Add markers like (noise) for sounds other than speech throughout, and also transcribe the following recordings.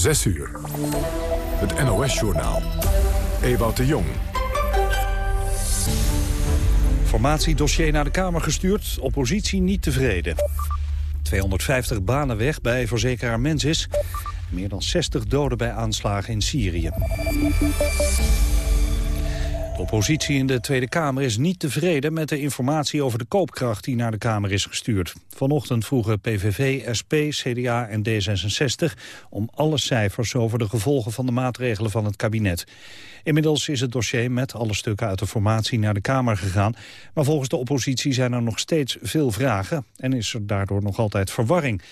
6 uur. Het NOS-journaal. Ewout de Jong. Formatiedossier naar de Kamer gestuurd. Oppositie niet tevreden. 250 banen weg bij verzekeraar Mensis. Meer dan 60 doden bij aanslagen in Syrië. De oppositie in de Tweede Kamer is niet tevreden met de informatie over de koopkracht die naar de Kamer is gestuurd. Vanochtend vroegen PVV, SP, CDA en D66 om alle cijfers over de gevolgen van de maatregelen van het kabinet. Inmiddels is het dossier met alle stukken uit de formatie naar de Kamer gegaan. Maar volgens de oppositie zijn er nog steeds veel vragen en is er daardoor nog altijd verwarring.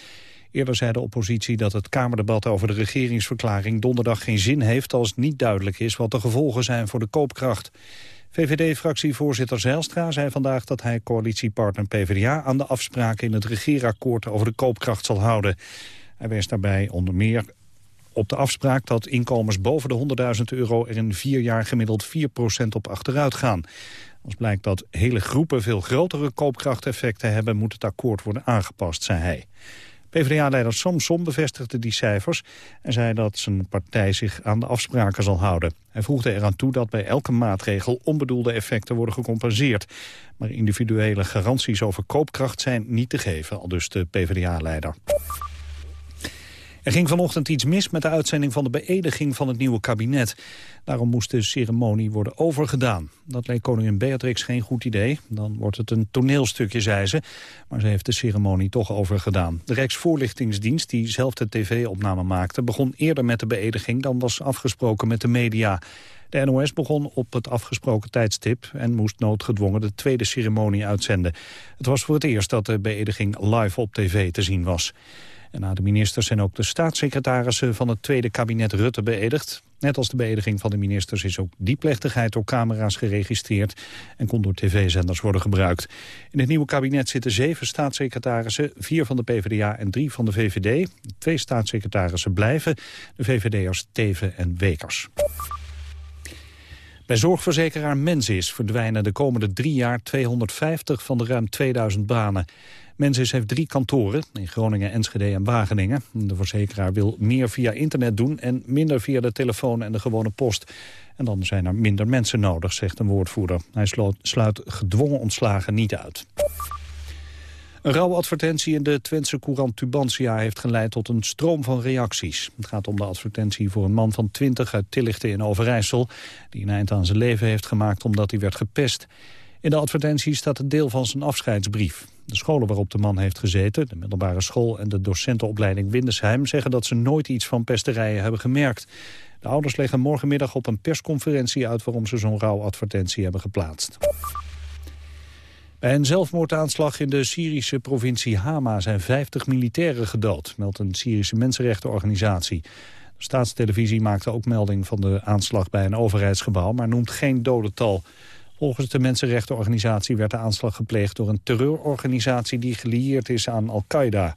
Eerder zei de oppositie dat het Kamerdebat over de regeringsverklaring donderdag geen zin heeft als niet duidelijk is wat de gevolgen zijn voor de koopkracht. VVD-fractievoorzitter Zijlstra zei vandaag dat hij coalitiepartner PvdA aan de afspraken in het regeerakkoord over de koopkracht zal houden. Hij wees daarbij onder meer op de afspraak dat inkomens boven de 100.000 euro er in vier jaar gemiddeld 4% op achteruit gaan. Als blijkt dat hele groepen veel grotere koopkrachteffecten hebben, moet het akkoord worden aangepast, zei hij. PvdA-leider Samson bevestigde die cijfers en zei dat zijn partij zich aan de afspraken zal houden. Hij voegde eraan toe dat bij elke maatregel onbedoelde effecten worden gecompenseerd. Maar individuele garanties over koopkracht zijn niet te geven, al dus de PvdA-leider. Er ging vanochtend iets mis met de uitzending van de beëdiging van het nieuwe kabinet. Daarom moest de ceremonie worden overgedaan. Dat leek koningin Beatrix geen goed idee. Dan wordt het een toneelstukje, zei ze. Maar ze heeft de ceremonie toch overgedaan. De Rijksvoorlichtingsdienst, die zelf de tv-opname maakte... begon eerder met de beëdiging dan was afgesproken met de media. De NOS begon op het afgesproken tijdstip en moest noodgedwongen de tweede ceremonie uitzenden. Het was voor het eerst dat de beëdiging live op tv te zien was. En na de ministers zijn ook de staatssecretarissen van het tweede kabinet Rutte beëdigd. Net als de beëdiging van de ministers is ook die plechtigheid door camera's geregistreerd en kon door tv-zenders worden gebruikt. In het nieuwe kabinet zitten zeven staatssecretarissen, vier van de PvdA en drie van de VVD. Twee staatssecretarissen blijven, de VVD'ers Teven en Wekers. Bij zorgverzekeraar Mensis verdwijnen de komende drie jaar 250 van de ruim 2000 banen. Mensis heeft drie kantoren in Groningen, Enschede en Wageningen. De verzekeraar wil meer via internet doen en minder via de telefoon en de gewone post. En dan zijn er minder mensen nodig, zegt een woordvoerder. Hij sluit gedwongen ontslagen niet uit. Een rouwadvertentie in de Twentse courant Tubantia heeft geleid tot een stroom van reacties. Het gaat om de advertentie voor een man van 20 uit Tillichten in Overijssel... die een eind aan zijn leven heeft gemaakt omdat hij werd gepest. In de advertentie staat een deel van zijn afscheidsbrief. De scholen waarop de man heeft gezeten, de middelbare school en de docentenopleiding Windesheim, zeggen dat ze nooit iets van pesterijen hebben gemerkt. De ouders leggen morgenmiddag op een persconferentie uit waarom ze zo'n rouwadvertentie hebben geplaatst. Bij een zelfmoordaanslag in de Syrische provincie Hama zijn 50 militairen gedood, meldt een Syrische mensenrechtenorganisatie. De staatstelevisie maakte ook melding van de aanslag bij een overheidsgebouw, maar noemt geen dodental. Volgens de mensenrechtenorganisatie werd de aanslag gepleegd door een terreurorganisatie die gelieerd is aan Al-Qaeda.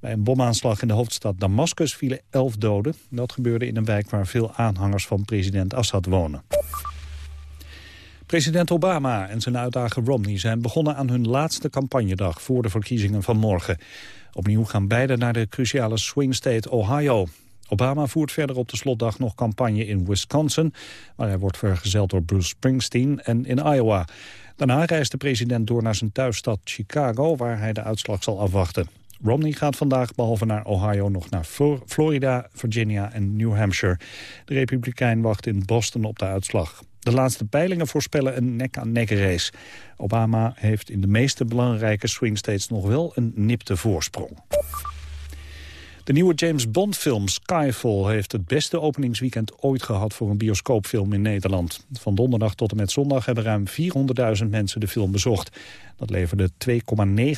Bij een bomaanslag in de hoofdstad Damascus vielen elf doden. Dat gebeurde in een wijk waar veel aanhangers van president Assad wonen. President Obama en zijn uitdager Romney zijn begonnen aan hun laatste campagnedag voor de verkiezingen van morgen. Opnieuw gaan beide naar de cruciale swing state Ohio. Obama voert verder op de slotdag nog campagne in Wisconsin... waar hij wordt vergezeld door Bruce Springsteen en in Iowa. Daarna reist de president door naar zijn thuisstad Chicago... waar hij de uitslag zal afwachten. Romney gaat vandaag behalve naar Ohio nog naar Florida, Virginia en New Hampshire. De Republikein wacht in Boston op de uitslag. De laatste peilingen voorspellen een nek-aan-nek race. Obama heeft in de meeste belangrijke swing states nog wel een nipte voorsprong. De nieuwe James Bond film Skyfall heeft het beste openingsweekend ooit gehad voor een bioscoopfilm in Nederland. Van donderdag tot en met zondag hebben ruim 400.000 mensen de film bezocht. Dat leverde 2,9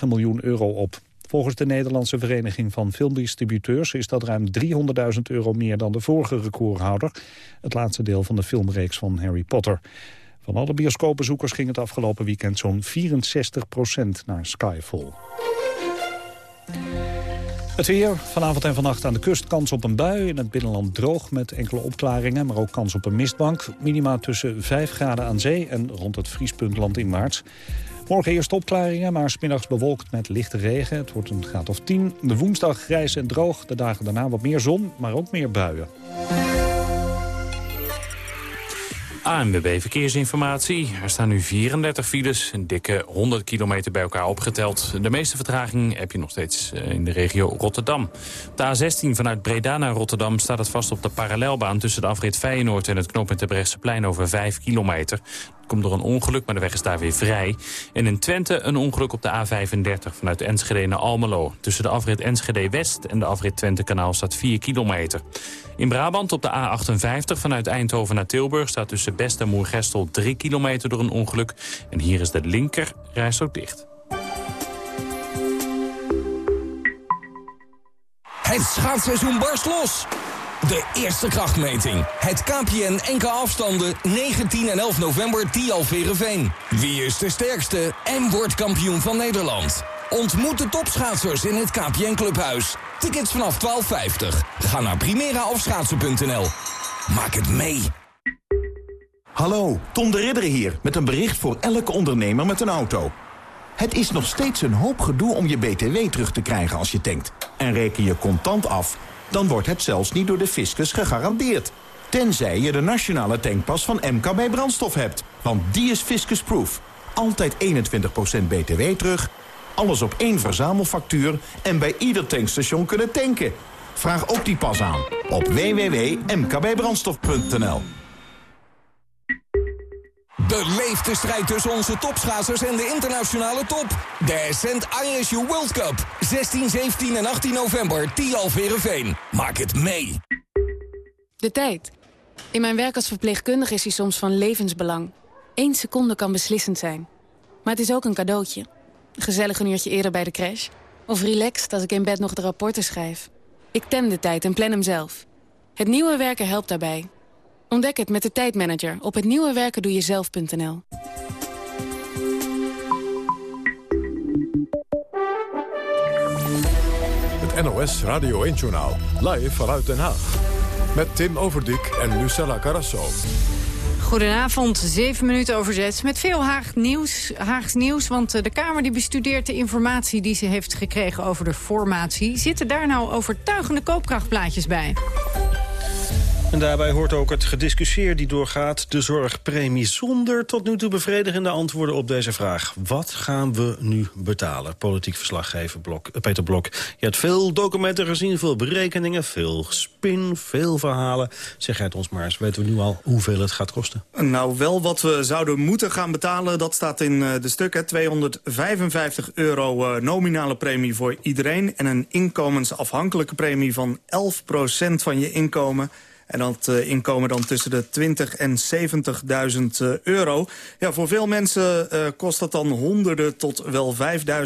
miljoen euro op. Volgens de Nederlandse Vereniging van Filmdistributeurs is dat ruim 300.000 euro meer dan de vorige recordhouder. Het laatste deel van de filmreeks van Harry Potter. Van alle bioscoopbezoekers ging het afgelopen weekend zo'n 64% naar Skyfall. Het weer, vanavond en vannacht aan de kust kans op een bui. In het binnenland droog met enkele opklaringen, maar ook kans op een mistbank. Minima tussen 5 graden aan zee en rond het vriespunt land in maart. Morgen eerst opklaringen, maar smiddags bewolkt met lichte regen. Het wordt een graad of 10. De woensdag grijs en droog. De dagen daarna wat meer zon, maar ook meer buien. ANWB Verkeersinformatie. Er staan nu 34 files, een dikke 100 kilometer bij elkaar opgeteld. De meeste vertraging heb je nog steeds eh, in de regio Rotterdam. De A16 vanuit Breda naar Rotterdam staat het vast op de parallelbaan... tussen de afrit Feyenoord en het knooppunt plein over 5 kilometer. Komt door een ongeluk, maar de weg is daar weer vrij. En in Twente een ongeluk op de A35 vanuit Enschede naar Almelo. Tussen de afrit Enschede West en de afrit Twente-kanaal staat 4 kilometer. In Brabant op de A58 vanuit Eindhoven naar Tilburg... staat tussen Best en Moergestel 3 kilometer door een ongeluk. En hier is de linker ook dicht. Het schaatsseizoen barst los. De eerste krachtmeting. Het KPN NK afstanden 19 en 11 november Tialverenveen. Wie is de sterkste en wordt kampioen van Nederland? Ontmoet de topschaatsers in het KPN Clubhuis. Tickets vanaf 12,50. Ga naar primeraofschaatsen.nl. Maak het mee. Hallo, Tom de Ridder hier met een bericht voor elke ondernemer met een auto. Het is nog steeds een hoop gedoe om je BTW terug te krijgen als je tankt. En reken je contant af, dan wordt het zelfs niet door de fiscus gegarandeerd. Tenzij je de nationale tankpas van MKB Brandstof hebt. Want die is fiscusproof. Altijd 21% BTW terug alles op één verzamelfactuur en bij ieder tankstation kunnen tanken. Vraag ook die pas aan op www.mkbbrandstof.nl. Beleef de strijd tussen onze topschaatsers en de internationale top. De Ascent ISU World Cup. 16, 17 en 18 november, Tialverenveen. Maak het mee. De tijd. In mijn werk als verpleegkundige is hij soms van levensbelang. Eén seconde kan beslissend zijn. Maar het is ook een cadeautje. Gezellig een uurtje eerder bij de crash. Of relaxed als ik in bed nog de rapporten schrijf. Ik tem de tijd en plan hem zelf. Het nieuwe werken helpt daarbij. Ontdek het met de tijdmanager op hetnieuwewerkendoejezelf.nl. Het NOS Radio 1-journaal. Live vanuit Den Haag. Met Tim Overdijk en Lucella Carrasso. Goedenavond, zeven minuten over zes. Met veel Haag nieuws, Haags nieuws, want eh, de Kamer die bestudeert de informatie die ze heeft gekregen over de formatie. Zitten daar nou overtuigende koopkrachtplaatjes bij? En daarbij hoort ook het gediscussieer die doorgaat... de zorgpremie zonder tot nu toe bevredigende antwoorden op deze vraag. Wat gaan we nu betalen? Politiek verslaggever Blok, eh, Peter Blok. Je hebt veel documenten gezien, veel berekeningen, veel spin, veel verhalen. Zeg het ons maar eens, weten we nu al hoeveel het gaat kosten? Nou, wel wat we zouden moeten gaan betalen, dat staat in uh, de stukken. 255 euro uh, nominale premie voor iedereen... en een inkomensafhankelijke premie van 11% van je inkomen... En dat uh, inkomen dan tussen de 20 en 70.000 uh, euro. Ja, voor veel mensen uh, kost dat dan honderden tot wel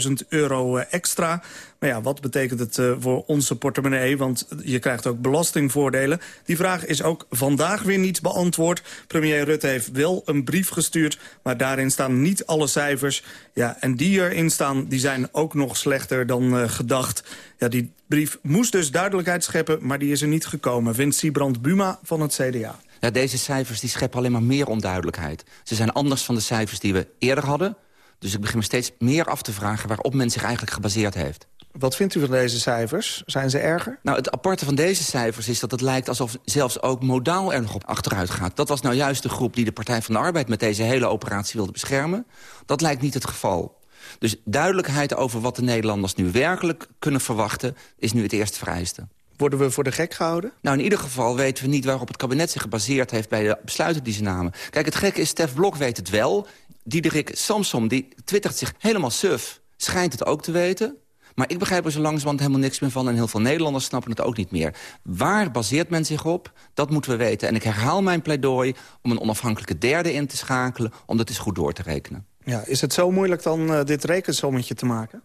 5.000 euro extra. Maar ja, wat betekent het uh, voor onze portemonnee? Want je krijgt ook belastingvoordelen. Die vraag is ook vandaag weer niet beantwoord. Premier Rutte heeft wel een brief gestuurd, maar daarin staan niet alle cijfers. Ja, en die erin staan, die zijn ook nog slechter dan uh, gedacht. Ja, die brief moest dus duidelijkheid scheppen, maar die is er niet gekomen. Vindt Siebrand Buma van het CDA. Ja, deze cijfers die scheppen alleen maar meer onduidelijkheid. Ze zijn anders van de cijfers die we eerder hadden. Dus ik begin me steeds meer af te vragen waarop men zich eigenlijk gebaseerd heeft. Wat vindt u van deze cijfers? Zijn ze erger? Nou, het aparte van deze cijfers is dat het lijkt alsof zelfs ook modaal er nog op achteruit gaat. Dat was nou juist de groep die de Partij van de Arbeid met deze hele operatie wilde beschermen. Dat lijkt niet het geval. Dus duidelijkheid over wat de Nederlanders nu werkelijk kunnen verwachten... is nu het eerste vereiste. Worden we voor de gek gehouden? Nou, in ieder geval weten we niet waarop het kabinet zich gebaseerd heeft... bij de besluiten die ze namen. Kijk, het gekke is, Stef Blok weet het wel. Diederik Samsom, die twittert zich helemaal suf. Schijnt het ook te weten. Maar ik begrijp er zo langzamerhand helemaal niks meer van... en heel veel Nederlanders snappen het ook niet meer. Waar baseert men zich op? Dat moeten we weten. En ik herhaal mijn pleidooi om een onafhankelijke derde in te schakelen... om dat eens goed door te rekenen. Ja, is het zo moeilijk dan uh, dit rekensommetje te maken?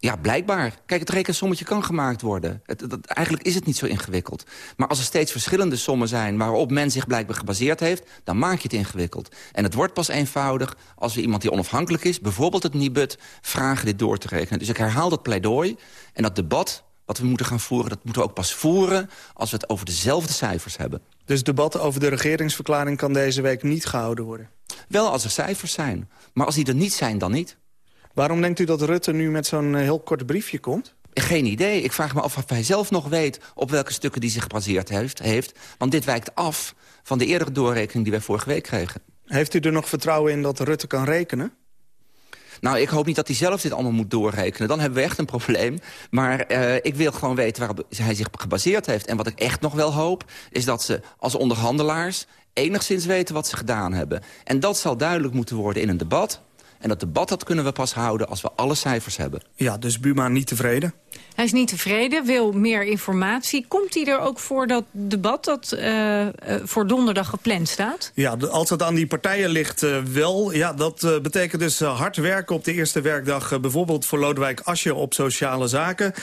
Ja, blijkbaar. Kijk, het rekensommetje kan gemaakt worden. Het, eigenlijk is het niet zo ingewikkeld. Maar als er steeds verschillende sommen zijn... waarop men zich blijkbaar gebaseerd heeft... dan maak je het ingewikkeld. En het wordt pas eenvoudig als we iemand die onafhankelijk is... bijvoorbeeld het Nibud, vragen dit door te rekenen. Dus ik herhaal dat pleidooi. En dat debat wat we moeten gaan voeren... dat moeten we ook pas voeren als we het over dezelfde cijfers hebben. Dus debat over de regeringsverklaring kan deze week niet gehouden worden? Wel als er cijfers zijn. Maar als die er niet zijn, dan niet. Waarom denkt u dat Rutte nu met zo'n heel kort briefje komt? Geen idee. Ik vraag me af of hij zelf nog weet op welke stukken die zich gebaseerd heeft. heeft. Want dit wijkt af van de eerdere doorrekening die wij vorige week kregen. Heeft u er nog vertrouwen in dat Rutte kan rekenen? Nou, ik hoop niet dat hij zelf dit allemaal moet doorrekenen. Dan hebben we echt een probleem. Maar uh, ik wil gewoon weten waarop hij zich gebaseerd heeft. En wat ik echt nog wel hoop, is dat ze als onderhandelaars enigszins weten wat ze gedaan hebben. En dat zal duidelijk moeten worden in een debat. En dat debat dat kunnen we pas houden als we alle cijfers hebben. Ja, dus Buma niet tevreden? Hij is niet tevreden, wil meer informatie. Komt hij er ook voor dat debat dat uh, uh, voor donderdag gepland staat? Ja, als het aan die partijen ligt uh, wel. Ja, dat betekent dus hard werken op de eerste werkdag. bijvoorbeeld voor Lodewijk Asje op sociale zaken.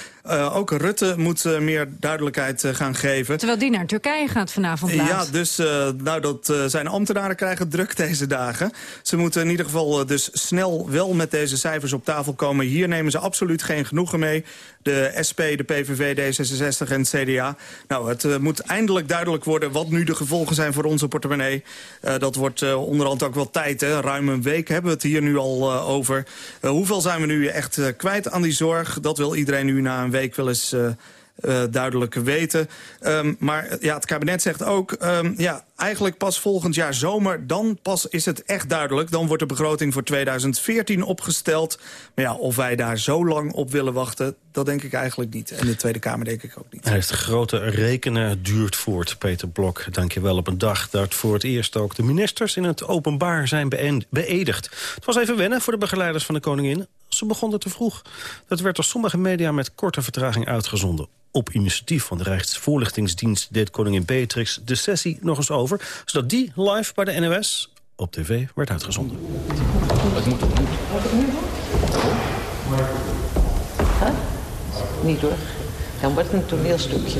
ook Rutte moet meer duidelijkheid gaan geven. Terwijl die naar Turkije gaat vanavond laat. Ja, dus nou, dat, zijn ambtenaren krijgen druk deze dagen. Ze moeten in ieder geval dus snel wel met deze cijfers op tafel komen. Hier nemen ze absoluut geen genoegen mee de SP, de PVV, D66 en het CDA. Nou, het uh, moet eindelijk duidelijk worden wat nu de gevolgen zijn voor onze portemonnee. Uh, dat wordt uh, onderhand ook wel tijd, hè. Ruim een week hebben we het hier nu al over. hoeveel zijn we nu echt kwijt aan die zorg? Dat wil iedereen nu na een week wel eens uh, duidelijk weten. Um, maar ja, het kabinet zegt ook, um, ja, eigenlijk pas volgend jaar zomer... dan pas is het echt duidelijk. Dan wordt de begroting voor 2014 opgesteld. Maar ja, of wij daar zo lang op willen wachten... dat denk ik eigenlijk niet. En de Tweede Kamer denk ik ook niet. Hij is de grote rekenen duurt voort, Peter Blok. Dank je wel op een dag dat voor het eerst ook de ministers... in het openbaar zijn beëdigd. Het was even wennen voor de begeleiders van de koningin. Ze begonnen te vroeg. Dat werd door sommige media met korte vertraging uitgezonden op initiatief van de Rijksvoorlichtingsdienst... deed koningin Beatrix de sessie nog eens over... zodat die live bij de NOS op tv werd uitgezonden. Het moet opnieuw. Huh? Niet door. Dan wordt het een toneelstukje.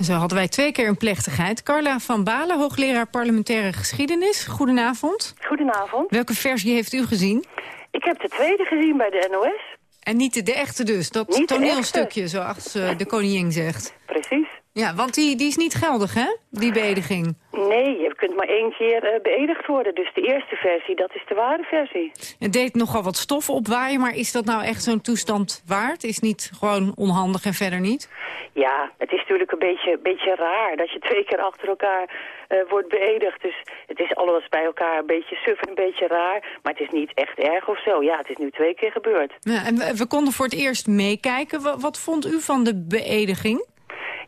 Zo hadden wij twee keer een plechtigheid. Carla van Balen, hoogleraar parlementaire geschiedenis. Goedenavond. Goedenavond. Welke versie heeft u gezien? Ik heb de tweede gezien bij de NOS. En niet de, echte dus, dat niet toneelstukje, zoals uh, de koningin zegt. Precies. Ja, want die, die is niet geldig, hè, die beëdiging? Nee, je kunt maar één keer uh, beëdigd worden. Dus de eerste versie, dat is de ware versie. Het deed nogal wat stof opwaaien, maar is dat nou echt zo'n toestand waard? Is niet gewoon onhandig en verder niet? Ja, het is natuurlijk een beetje, beetje raar dat je twee keer achter elkaar uh, wordt beëdigd. Dus het is alles bij elkaar een beetje suf en een beetje raar. Maar het is niet echt erg of zo. Ja, het is nu twee keer gebeurd. Ja, en we, we konden voor het eerst meekijken. Wat, wat vond u van de beëdiging?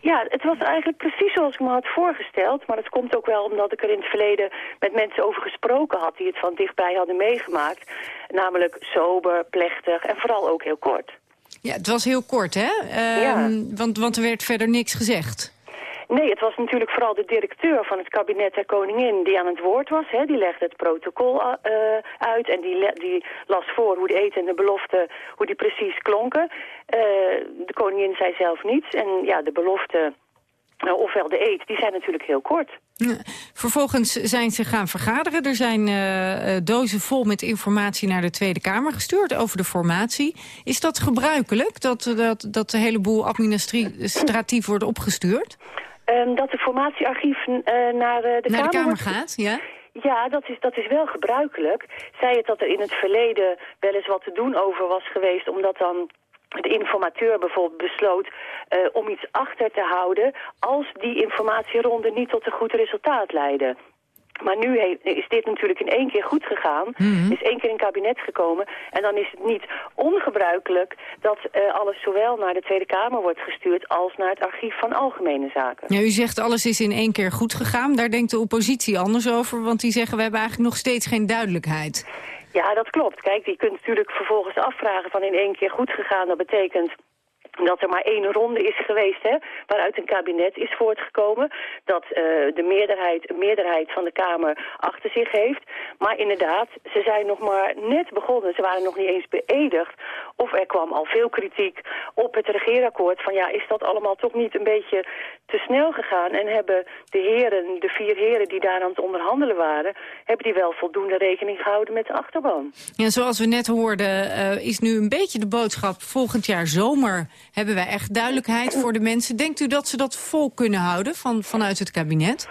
Ja, het was eigenlijk precies zoals ik me had voorgesteld. Maar dat komt ook wel omdat ik er in het verleden met mensen over gesproken had... die het van dichtbij hadden meegemaakt. Namelijk sober, plechtig en vooral ook heel kort. Ja, het was heel kort, hè? Uh, ja. want, want er werd verder niks gezegd. Nee, het was natuurlijk vooral de directeur van het kabinet der koningin die aan het woord was. Hè. Die legde het protocol uh, uit en die, die, las voor hoe de eten en de beloften, hoe die precies klonken. Uh, de koningin zei zelf niets en ja, de belofte, uh, ofwel de eet, die zijn natuurlijk heel kort. Vervolgens zijn ze gaan vergaderen. Er zijn dozen vol met informatie naar de Tweede Kamer gestuurd over de formatie. Is dat gebruikelijk, dat, dat, dat de hele boel administratief wordt opgestuurd? Um, dat de formatiearchief uh, naar de, naar Kamer, de Kamer gaat, ja? Ja, dat is, dat is wel gebruikelijk. Zij het dat er in het verleden wel eens wat te doen over was geweest... omdat dan de informateur bijvoorbeeld besloot uh, om iets achter te houden... als die informatieronde niet tot een goed resultaat leidde. Maar nu is dit natuurlijk in één keer goed gegaan. Mm -hmm. Is één keer in kabinet gekomen. En dan is het niet ongebruikelijk dat uh, alles zowel naar de Tweede Kamer wordt gestuurd... als naar het archief van Algemene Zaken. Ja, u zegt alles is in één keer goed gegaan. Daar denkt de oppositie anders over. Want die zeggen we hebben eigenlijk nog steeds geen duidelijkheid. Ja, dat klopt. Kijk, je kunt natuurlijk vervolgens afvragen van in één keer goed gegaan. Dat betekent dat er maar één ronde is geweest hè, waaruit een kabinet is voortgekomen. Dat uh, de meerderheid, meerderheid van de Kamer achter zich heeft. Maar inderdaad, ze zijn nog maar net begonnen. Ze waren nog niet eens beëdigd. Of er kwam al veel kritiek op het regeerakkoord. Van ja, is dat allemaal toch niet een beetje te snel gegaan? En hebben de heren, de vier heren die daar aan het onderhandelen waren... hebben die wel voldoende rekening gehouden met de achterban? Ja, zoals we net hoorden, uh, is nu een beetje de boodschap... volgend jaar zomer hebben wij echt duidelijkheid voor de mensen. Denkt u dat ze dat vol kunnen houden van, vanuit het kabinet?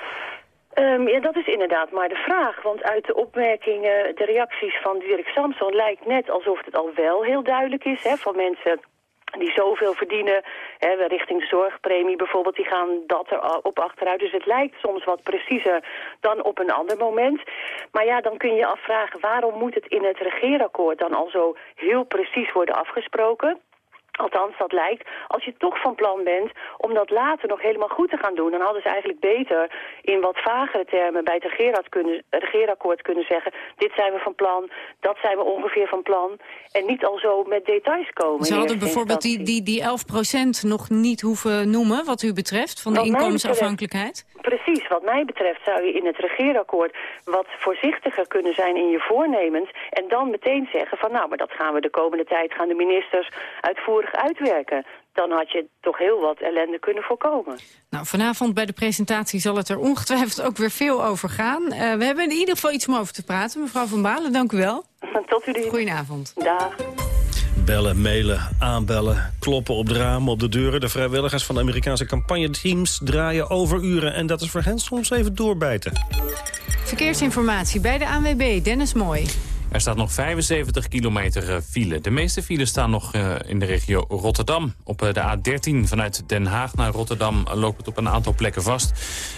Um, ja, dat is inderdaad maar de vraag. Want uit de opmerkingen, de reacties van Dirk Samson... lijkt net alsof het al wel heel duidelijk is hè, van mensen die zoveel verdienen, hè, richting de zorgpremie bijvoorbeeld, die gaan dat er op achteruit. Dus het lijkt soms wat preciezer dan op een ander moment. Maar ja, dan kun je je afvragen, waarom moet het in het regeerakkoord dan al zo heel precies worden afgesproken? Althans, dat lijkt. Als je toch van plan bent om dat later nog helemaal goed te gaan doen... dan hadden ze eigenlijk beter in wat vagere termen bij het kunnen, regeerakkoord kunnen zeggen... dit zijn we van plan, dat zijn we ongeveer van plan. En niet al zo met details komen. Ze hadden bijvoorbeeld die, die, die 11% nog niet hoeven noemen, wat u betreft... van de inkomensafhankelijkheid? Precies, wat mij betreft zou je in het regeerakkoord... wat voorzichtiger kunnen zijn in je voornemens... en dan meteen zeggen van nou, maar dat gaan we de komende tijd... gaan de ministers uitvoeren uitwerken. Dan had je toch heel wat ellende kunnen voorkomen. Nou, vanavond bij de presentatie zal het er ongetwijfeld ook weer veel over gaan. Uh, we hebben in ieder geval iets om over te praten. Mevrouw Van Balen, dank u wel. (laughs) Tot u dienst. Goedenavond. Dag. Bellen, mailen, aanbellen, kloppen op de ramen, op de deuren. De vrijwilligers van de Amerikaanse campagneteams draaien overuren. En dat is voor hen soms even doorbijten. Verkeersinformatie bij de ANWB, Dennis Mooi. Er staat nog 75 kilometer eh, file. De meeste files staan nog uh, in de regio Rotterdam. Op uh, de A13 vanuit Den Haag naar Rotterdam loopt het op een aantal plekken vast.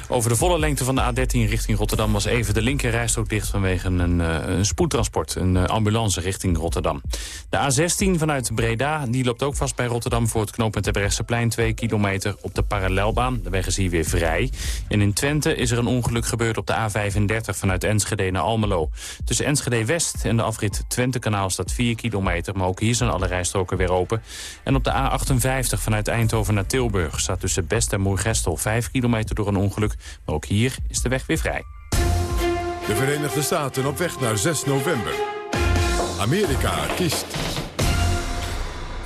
Over de volle lengte van de A13 richting Rotterdam was even de linkerrijstrook dicht vanwege een, een spoedtransport. Een ambulance richting Rotterdam. De A16 vanuit Breda die loopt ook vast bij Rotterdam voor het knooppunt plein 2 kilometer op de parallelbaan. De weg is hier weer vrij. En in Twente is er een ongeluk gebeurd op de A35 vanuit Enschede naar Almelo. Tussen Enschede West en de afrit Twente-kanaal staat 4 kilometer. Maar ook hier zijn alle rijstroken weer open. En op de A58 vanuit Eindhoven naar Tilburg staat tussen Best en Moergestel 5 kilometer door een ongeluk. Maar ook hier is de weg weer vrij. De Verenigde Staten op weg naar 6 november. Amerika kiest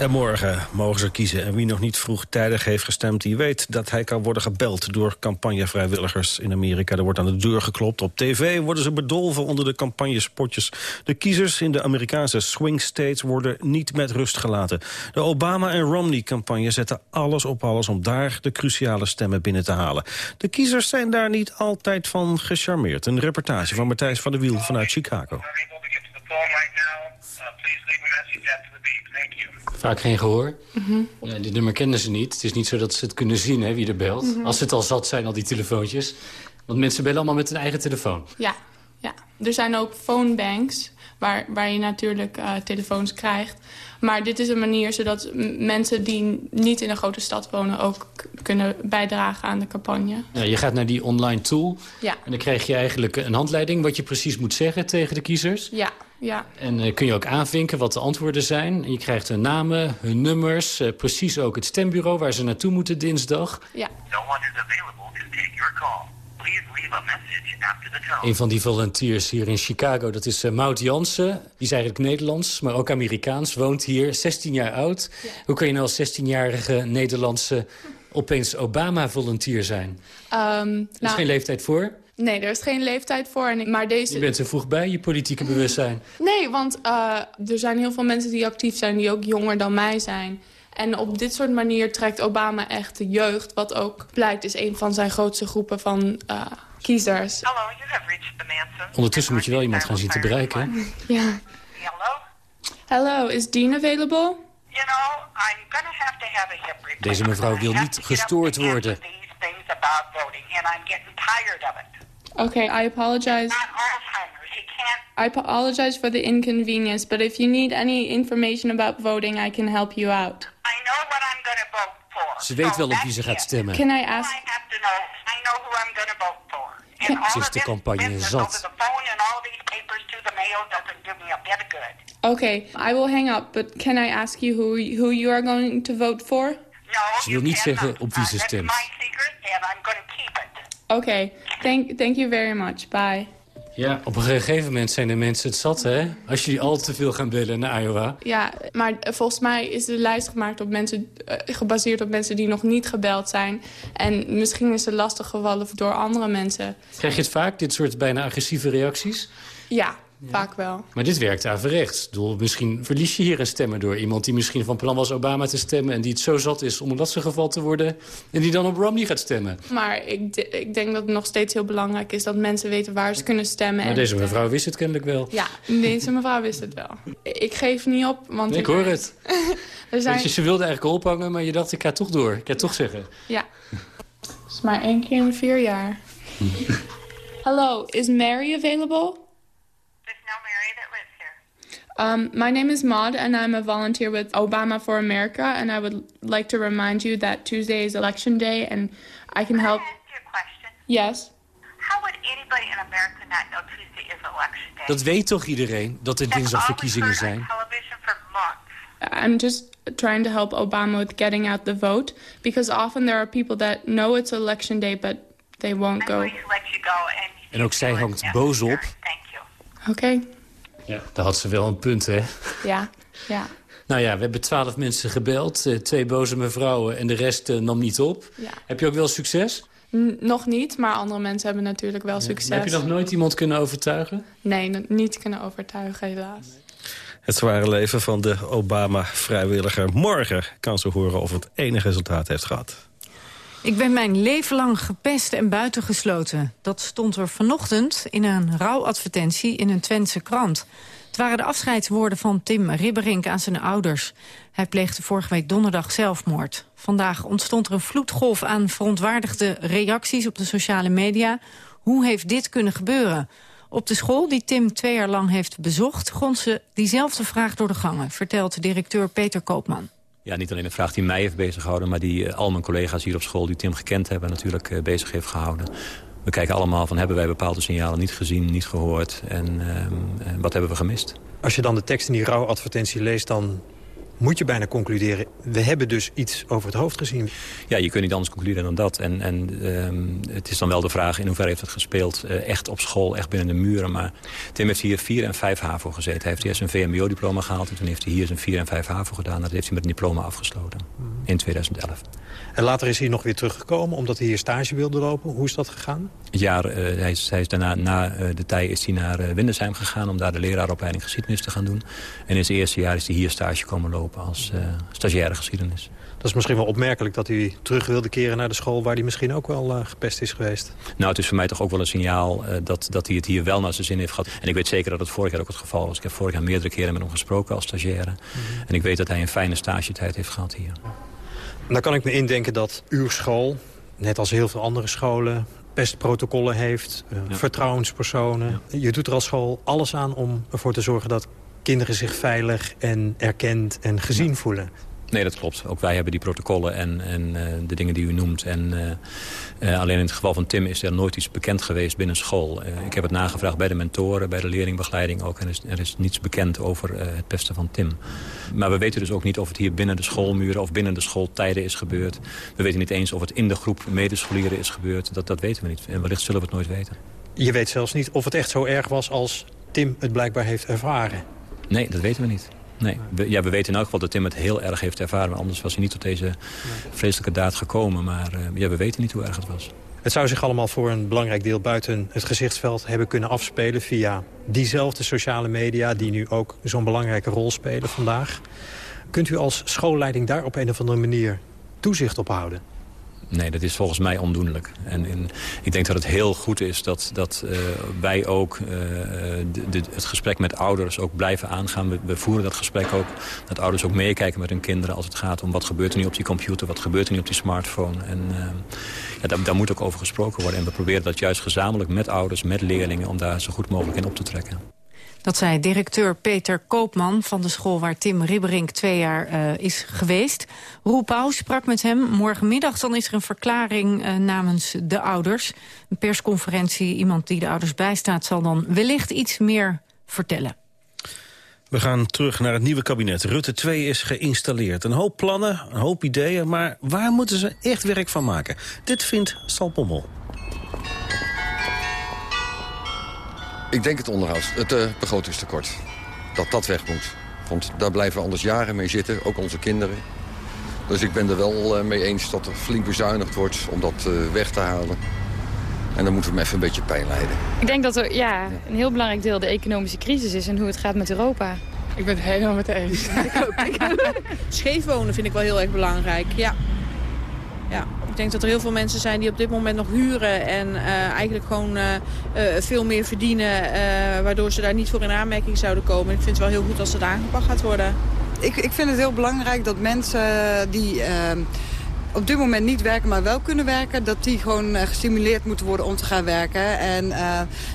en morgen mogen ze kiezen. En wie nog niet vroegtijdig heeft gestemd... die weet dat hij kan worden gebeld door campagnevrijwilligers in Amerika. Er wordt aan de deur geklopt. Op tv worden ze bedolven onder de campagnespotjes. De kiezers in de Amerikaanse swing states worden niet met rust gelaten. De Obama- en Romney-campagne zetten alles op alles... om daar de cruciale stemmen binnen te halen. De kiezers zijn daar niet altijd van gecharmeerd. Een reportage van Matthijs van der Wiel vanuit Chicago. Vaak geen gehoor. Mm ja, die nummer kennen ze niet. Het is niet zo dat ze het kunnen zien hè, wie er belt. Mhm. Als het al zat zijn, al die telefoontjes. Want mensen bellen allemaal met hun eigen telefoon. Ja, ja. er zijn ook phonebanks waar, waar je natuurlijk uh, telefoons krijgt. Maar dit is een manier zodat mensen die niet in een grote stad wonen... ook kunnen bijdragen aan de campagne. Ja, je gaat naar die online tool ja. en dan krijg je eigenlijk een handleiding... wat je precies moet zeggen tegen de kiezers. Ja, ja. En uh, kun je ook aanvinken wat de antwoorden zijn. En je krijgt hun namen, hun nummers, uh, precies ook het stembureau... waar ze naartoe moeten dinsdag. Ja. No one is available to take your call. Een van die volunteers hier in Chicago, dat is uh, Maud Jansen. Die is eigenlijk Nederlands, maar ook Amerikaans. Woont hier, 16 jaar oud. Hoe kun je nou als 16-jarige Nederlandse opeens Obama-volunteer zijn? Um, er is nou, geen leeftijd voor? Nee, er is geen leeftijd voor. En, maar deze... Je bent er vroeg bij, je politieke bewustzijn. (laughs) Nee, want uh, er zijn heel veel mensen die actief zijn... die ook jonger dan mij zijn. En op dit soort manier trekt Obama echt de jeugd... wat ook blijkt is een van zijn grootste groepen van uh, kiezers. Hallo, you have reached the Manson. Ondertussen moet je wel iemand gaan zien te bereiken. ja. Hello? Hello, is Dean available? You know, I'm gonna have to have a hip Deze mevrouw wil niet gestoord worden. Okay, I apologize. I apologize for the inconvenience, but if you need any information about voting, I can help you out. I know what I'm going to vote for. Ze weet wel op wie ze gaat stemmen. Can I ask? Ze is de campagne zat. Okay, I will hang up, but can I ask you who, who you are going to vote for? Ze wil niet zeggen op wie ze stemt. Oké, okay. thank, thank you very much. Bye. Ja, op een gegeven moment zijn de mensen het zat, hè? Als jullie al te veel gaan bellen naar Iowa. Ja, maar volgens mij is de lijst gemaakt op mensen, eh, gebaseerd op mensen die nog niet gebeld zijn. En misschien is het lastig gevallen door andere mensen. Krijg je het vaak, dit soort bijna agressieve reacties? Ja, Vaak wel. Maar dit werkt averechts. Ik bedoel, misschien verlies je hier een stemmer door iemand... die misschien van plan was Obama te stemmen... en die het zo zat is om dat zijn geval te worden... en die dan op Romney gaat stemmen. Maar ik, ik denk dat het nog steeds heel belangrijk is... dat mensen weten waar ze kunnen stemmen. Maar en- deze mevrouw wist het kennelijk wel. Ja, deze mevrouw wist het wel. Ik geef niet op, want... Nee, ik hoor het. (laughs) Er zijn... Je, ze wilde eigenlijk ophangen, maar je dacht, ik ga toch door. Ik ga het toch zeggen. Ja. Het is maar één keer in vier jaar. (laughs) Hello, is Mary available? Um, my name is Maud, and I'm a volunteer with Obama for America, and I would like to remind you that Tuesday is election day, and I can help... Yes. How would anybody in America not know Tuesday is election day? Dat weet toch iedereen, dat er dinsdag verkiezingen zijn? Television for months. I'm just trying to help Obama with getting out the vote because often there are people that know it's election day but they won't go. Let you go and En ook zij hangt boos op. Oké, Ja, daar had ze wel een punt, hè? ja, ja. (laughs) Nou ja, we hebben twaalf mensen gebeld. eh, twee boze mevrouwen en de rest eh, nam niet op. Ja. Heb je ook wel succes? N- nog niet, maar andere mensen hebben natuurlijk wel succes. Heb je nog nooit iemand kunnen overtuigen? Nee, niet kunnen overtuigen helaas. Het zware leven van de Obama-vrijwilliger. Morgen kan ze horen of het enig resultaat heeft gehad. Ik ben mijn leven lang gepest en buitengesloten. Dat stond er vanochtend in een rouwadvertentie in een Twentse krant. Het waren de afscheidswoorden van Tim Ribberink aan zijn ouders. Hij pleegde vorige week donderdag zelfmoord. Vandaag ontstond er een vloedgolf aan verontwaardigde reacties op de sociale media. Hoe heeft dit kunnen gebeuren? Op de school die Tim twee jaar lang heeft bezocht... grond ze diezelfde vraag door de gangen, vertelt directeur Peter Koopman. Ja, niet alleen een vraag die mij heeft beziggehouden... maar die eh, al mijn collega's hier op school die Tim gekend hebben... natuurlijk eh, bezig heeft gehouden. We kijken allemaal van hebben wij bepaalde signalen niet gezien, niet gehoord... en ehm, eh, wat hebben we gemist? Als je dan de tekst in die rouwadvertentie leest... dan moet je bijna concluderen... we hebben dus iets over het hoofd gezien. Ja, je kunt niet anders concluderen dan dat. En, en ehm, het is dan wel de vraag in hoeverre heeft het gespeeld... eh, echt op school, echt binnen de muren. Maar Tim heeft hier 4 en 5 HAVO gezeten. Hij heeft eerst een VMBO-diploma gehaald... en toen heeft hij hier zijn 4 en 5 HAVO gedaan. Dat heeft hij met een diploma afgesloten in 2011. En later is hij nog weer teruggekomen omdat hij hier stage wilde lopen. Hoe is dat gegaan? Jaar, eh, hij, is, hij is daarna, na eh, de tijd is hij naar eh, Windesheim gegaan... om daar de leraaropleiding geschiedenis te gaan doen. En in zijn eerste jaar is hij hier stage komen lopen als stagiaire geschiedenis. Dat is misschien wel opmerkelijk dat hij terug wilde keren naar de school... waar hij misschien ook wel gepest is geweest. Nou, het is voor mij toch ook wel een signaal dat, dat hij het hier wel naar zijn zin heeft gehad. En ik weet zeker dat het vorig jaar ook het geval was. Ik heb vorig jaar meerdere keren met hem gesproken als stagiaire. En ik weet dat hij een fijne stagetijd heeft gehad hier. Dan kan ik me indenken dat uw school, net als heel veel andere scholen... pestprotocollen heeft, eh, vertrouwenspersonen. Je doet er als school alles aan om ervoor te zorgen dat kinderen zich veilig en erkend en gezien voelen. Nee, dat klopt. Ook wij hebben die protocollen en, en eh, de dingen die u noemt. En, eh, eh, alleen in het geval van Tim is er nooit iets bekend geweest binnen school. Ik heb het nagevraagd bij de mentoren, bij de leerlingbegeleiding ook. En er is, er is niets bekend over het pesten van Tim. Maar we weten dus ook niet of het hier binnen de schoolmuren of binnen de schooltijden is gebeurd. We weten niet eens of het in de groep medescholieren is gebeurd. Dat, dat weten we niet. En wellicht zullen we het nooit weten. Je weet zelfs niet of het echt zo erg was als Tim het blijkbaar heeft ervaren. Nee, dat weten we niet. Nee, we, ja, we weten in elk geval dat Tim het heel erg heeft ervaren. Maar anders was hij niet tot deze vreselijke daad gekomen. Maar eh, ja, we weten niet hoe erg het was. Het zou zich allemaal voor een belangrijk deel buiten het gezichtsveld hebben kunnen afspelen... via diezelfde sociale media die nu ook zo'n belangrijke rol spelen vandaag. Kunt u als schoolleiding daar op een of andere manier toezicht op houden? Nee, dat is volgens mij ondoenlijk. En, ik denk dat het heel goed is dat, dat uh, wij ook de, het gesprek met ouders ook blijven aangaan. We, voeren dat gesprek ook. Dat ouders ook meekijken met hun kinderen als het gaat om wat gebeurt er nu op die computer, wat gebeurt er nu op die smartphone. En uh, ja, daar, daar moet ook over gesproken worden. En we proberen dat juist gezamenlijk met ouders, met leerlingen, om daar zo goed mogelijk in op te trekken. Dat zei directeur Peter Koopman van de school waar Tim Ribberink twee jaar uh, is geweest. Roel sprak met hem. Morgenmiddag dan is er een verklaring uh, namens de ouders. Een persconferentie, iemand die de ouders bijstaat... zal dan wellicht iets meer vertellen. We gaan terug naar het nieuwe kabinet. Rutte 2 is geïnstalleerd. Een hoop plannen, een hoop ideeën, maar waar moeten ze echt werk van maken? Dit vindt Sal Pommel. Ik denk het onderhoud, het uh, begrotingstekort. Dat dat weg moet. Want daar blijven we anders jaren mee zitten, ook onze kinderen. Dus ik ben er wel uh, mee eens dat er flink bezuinigd wordt om dat uh, weg te halen. En dan moeten we hem even een beetje pijn leiden. Ik denk dat er ja, een heel belangrijk deel de economische crisis is en hoe het gaat met Europa. Ik ben het helemaal met de eens. (laughs) ik ook. (laughs) Scheef wonen vind ik wel heel erg belangrijk, ja. Ik denk dat er heel veel mensen zijn die op dit moment nog huren... en uh, eigenlijk gewoon uh, uh, veel meer verdienen... waardoor ze daar niet voor in aanmerking zouden komen. Ik vind het wel heel goed als het aangepakt gaat worden. Ik, ik vind het heel belangrijk dat mensen die op dit moment niet werken, maar wel kunnen werken... dat die gewoon gestimuleerd moeten worden om te gaan werken. En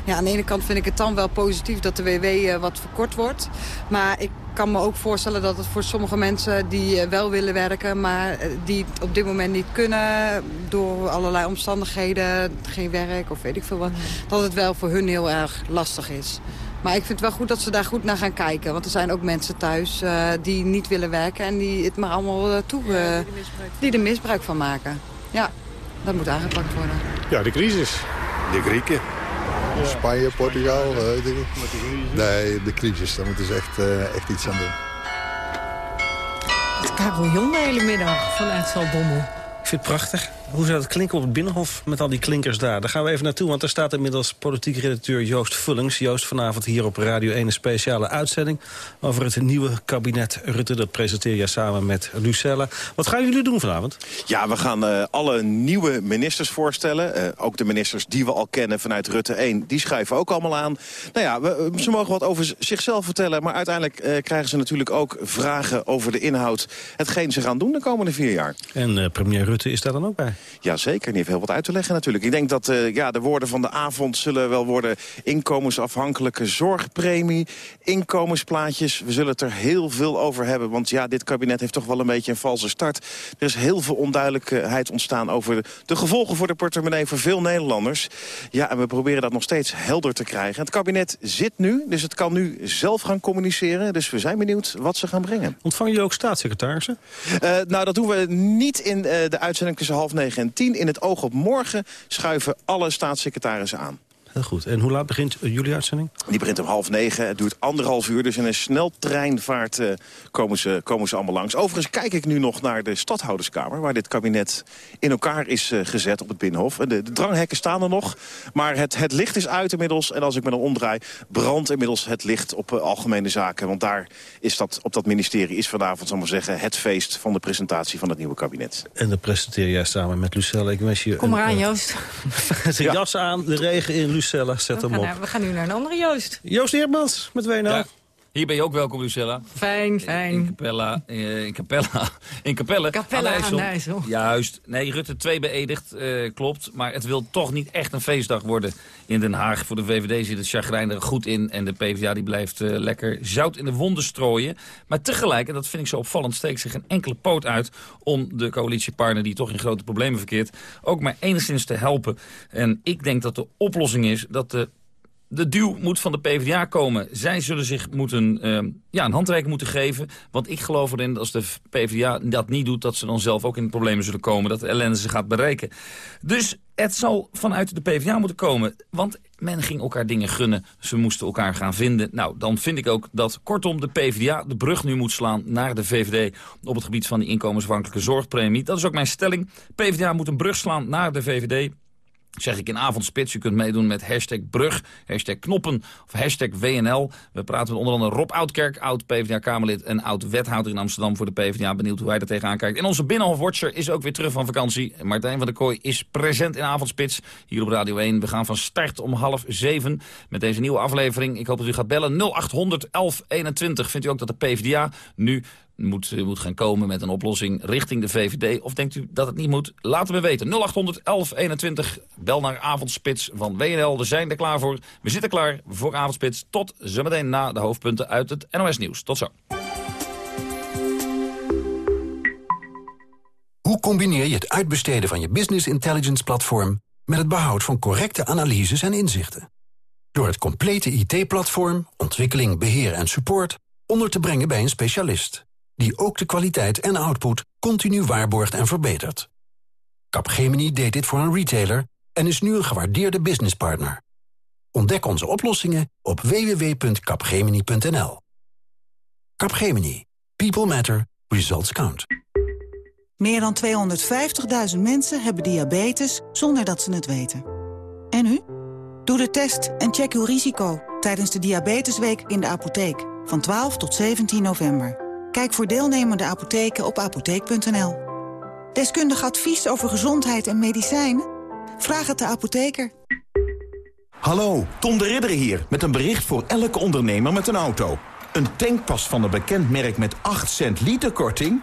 ja, aan de ene kant vind ik het dan wel positief dat de WW wat verkort wordt. Maar ik kan me ook voorstellen dat het voor sommige mensen die uh, wel willen werken... maar die op dit moment niet kunnen door allerlei omstandigheden, geen werk of weet ik veel wat... dat het wel voor hun heel erg lastig is. Maar ik vind het wel goed dat ze daar goed naar gaan kijken. Want er zijn ook mensen thuis uh, die niet willen werken en die het maar allemaal toe... Uh, ja, die, die, er misbruik van maken. Ja, dat moet aangepakt worden. Ja, de crisis. De Grieken. Ja. Spanje, Portugal. nee, de crisis. Daar moeten ze echt, echt iets aan doen. Het carillon de hele middag vanuit Zalbommel. Ik vind het prachtig. Hoe zou het klinken op het Binnenhof met al die klinkers daar? Daar gaan we even naartoe, want er staat inmiddels politiek redacteur Joost Vullings. Joost, vanavond hier op Radio 1 een speciale uitzending... over het nieuwe kabinet Rutte. Dat presenteer je samen met Lucella. Wat gaan jullie doen vanavond? Ja, we gaan uh, alle nieuwe ministers voorstellen. Uh, ook de ministers die we al kennen vanuit Rutte 1. Die schuiven ook allemaal aan. Nou ja, we, ze mogen wat over zichzelf vertellen... maar uiteindelijk uh, krijgen ze natuurlijk ook vragen over de inhoud... hetgeen ze gaan doen de komende vier jaar. En premier Rutte is daar dan ook bij? Jazeker, die heeft heel wat uit te leggen natuurlijk. Ik denk dat uh, ja, de woorden van de avond zullen wel worden... inkomensafhankelijke zorgpremie, inkomensplaatjes. We zullen het er heel veel over hebben. Want ja, dit kabinet heeft toch wel een beetje een valse start. Er is heel veel onduidelijkheid ontstaan over de gevolgen voor de portemonnee... voor veel Nederlanders. Ja, en we proberen dat nog steeds helder te krijgen. Het kabinet zit nu, dus het kan nu zelf gaan communiceren. Dus we zijn benieuwd wat ze gaan brengen. Ontvangen jullie ook staatssecretarissen? Uh, nou, dat doen we niet in uh, de uitzending tussen half negen en tien. In het oog op morgen schuiven alle staatssecretarissen aan. Heel goed. En hoe laat begint jullie uitzending? Die begint om half negen. Het duurt anderhalf uur. Dus in een sneltreinvaart uh, komen, ze, komen ze allemaal langs. Overigens kijk ik nu nog naar de stadhouderskamer... waar dit kabinet in elkaar is uh, gezet op het Binnenhof. De, de, dranghekken staan er nog. Maar het, het licht is uit inmiddels. En als ik me dan omdraai, brandt inmiddels het licht op uh, algemene zaken. Want daar is dat, op dat ministerie is vanavond, zal maar zeggen... het feest van de presentatie van het nieuwe kabinet. En dat presenteer jij samen met Lucelle. Ik wens je Kom maar aan, Joost. (laughs) Zijn jas aan, de regen in Lucella, zet hem op. we gaan nu naar een andere Joost. Joost Eermans met WNL. Ja. Hier ben je ook welkom, Lucella. Fijn, fijn. In Capella. Uh, in Capella. (laughs) In Capelle. Capella aan IJssel. Juist. Nee, Rutte 2 beëdigd, uh, klopt. Maar het wil toch niet echt een feestdag worden in Den Haag. Voor de VVD zit het chagrijn er goed in. En de PvdA die blijft uh, lekker zout in de wonden strooien. Maar tegelijk, en dat vind ik zo opvallend, steekt zich een enkele poot uit... om de coalitiepartner die toch in grote problemen verkeert... ook maar enigszins te helpen. En ik denk dat de oplossing is dat de de duw moet van de PvdA komen. Zij zullen zich moeten, uh, ja, een handreiking moeten geven. Want ik geloof erin dat als de PvdA dat niet doet... dat ze dan zelf ook in problemen zullen komen. Dat de ellende ze gaat bereiken. Dus het zal vanuit de PvdA moeten komen. Want men ging elkaar dingen gunnen. Ze moesten elkaar gaan vinden. Nou, dan vind ik ook dat kortom de PvdA de brug nu moet slaan naar de VVD... op het gebied van die inkomensafhankelijke zorgpremie. Dat is ook mijn stelling. PvdA moet een brug slaan naar de VVD zeg ik in avondspits. U kunt meedoen met hashtag brug, hashtag knoppen of hashtag WNL. We praten met onder andere Rob Oudkerk, oud-PVDA-Kamerlid... en oud-wethouder in Amsterdam voor de PvdA. Benieuwd hoe hij er tegenaan kijkt. En onze Binnenhof-watcher is ook weer terug van vakantie. Martijn van der Kooi is present in avondspits hier op Radio 1. We gaan van start om half zeven met deze nieuwe aflevering. Ik hoop dat u gaat bellen 0800 1121. Vindt u ook dat de PvdA nu moet, moet gaan komen met een oplossing richting de VVD? Of denkt u dat het niet moet? Laten we weten. 0800 1121. Bel naar Avondspits van WNL. We zijn er klaar voor. We zitten klaar voor Avondspits. Tot zometeen na de hoofdpunten uit het NOS Nieuws. Tot zo. Hoe combineer je het uitbesteden van je business intelligence platform... met het behoud van correcte analyses en inzichten? Door het complete IT-platform, ontwikkeling, beheer en support... onder te brengen bij een specialist die ook de kwaliteit en output continu waarborgt en verbetert. Capgemini deed dit voor een retailer en is nu een gewaardeerde businesspartner. Ontdek onze oplossingen op www.capgemini.nl. Capgemini. People matter. Results count. Meer dan 250.000 mensen hebben diabetes zonder dat ze het weten. En u? Doe de test en check uw risico tijdens de Diabetesweek in de apotheek van 12 tot 17 november. Kijk voor deelnemende apotheken op apotheek.nl. Deskundig advies over gezondheid en medicijnen? Vraag het de apotheker. Hallo, Tom de Ridder hier met een bericht voor elke ondernemer met een auto. Een tankpas van een bekend merk met 8 cent liter korting?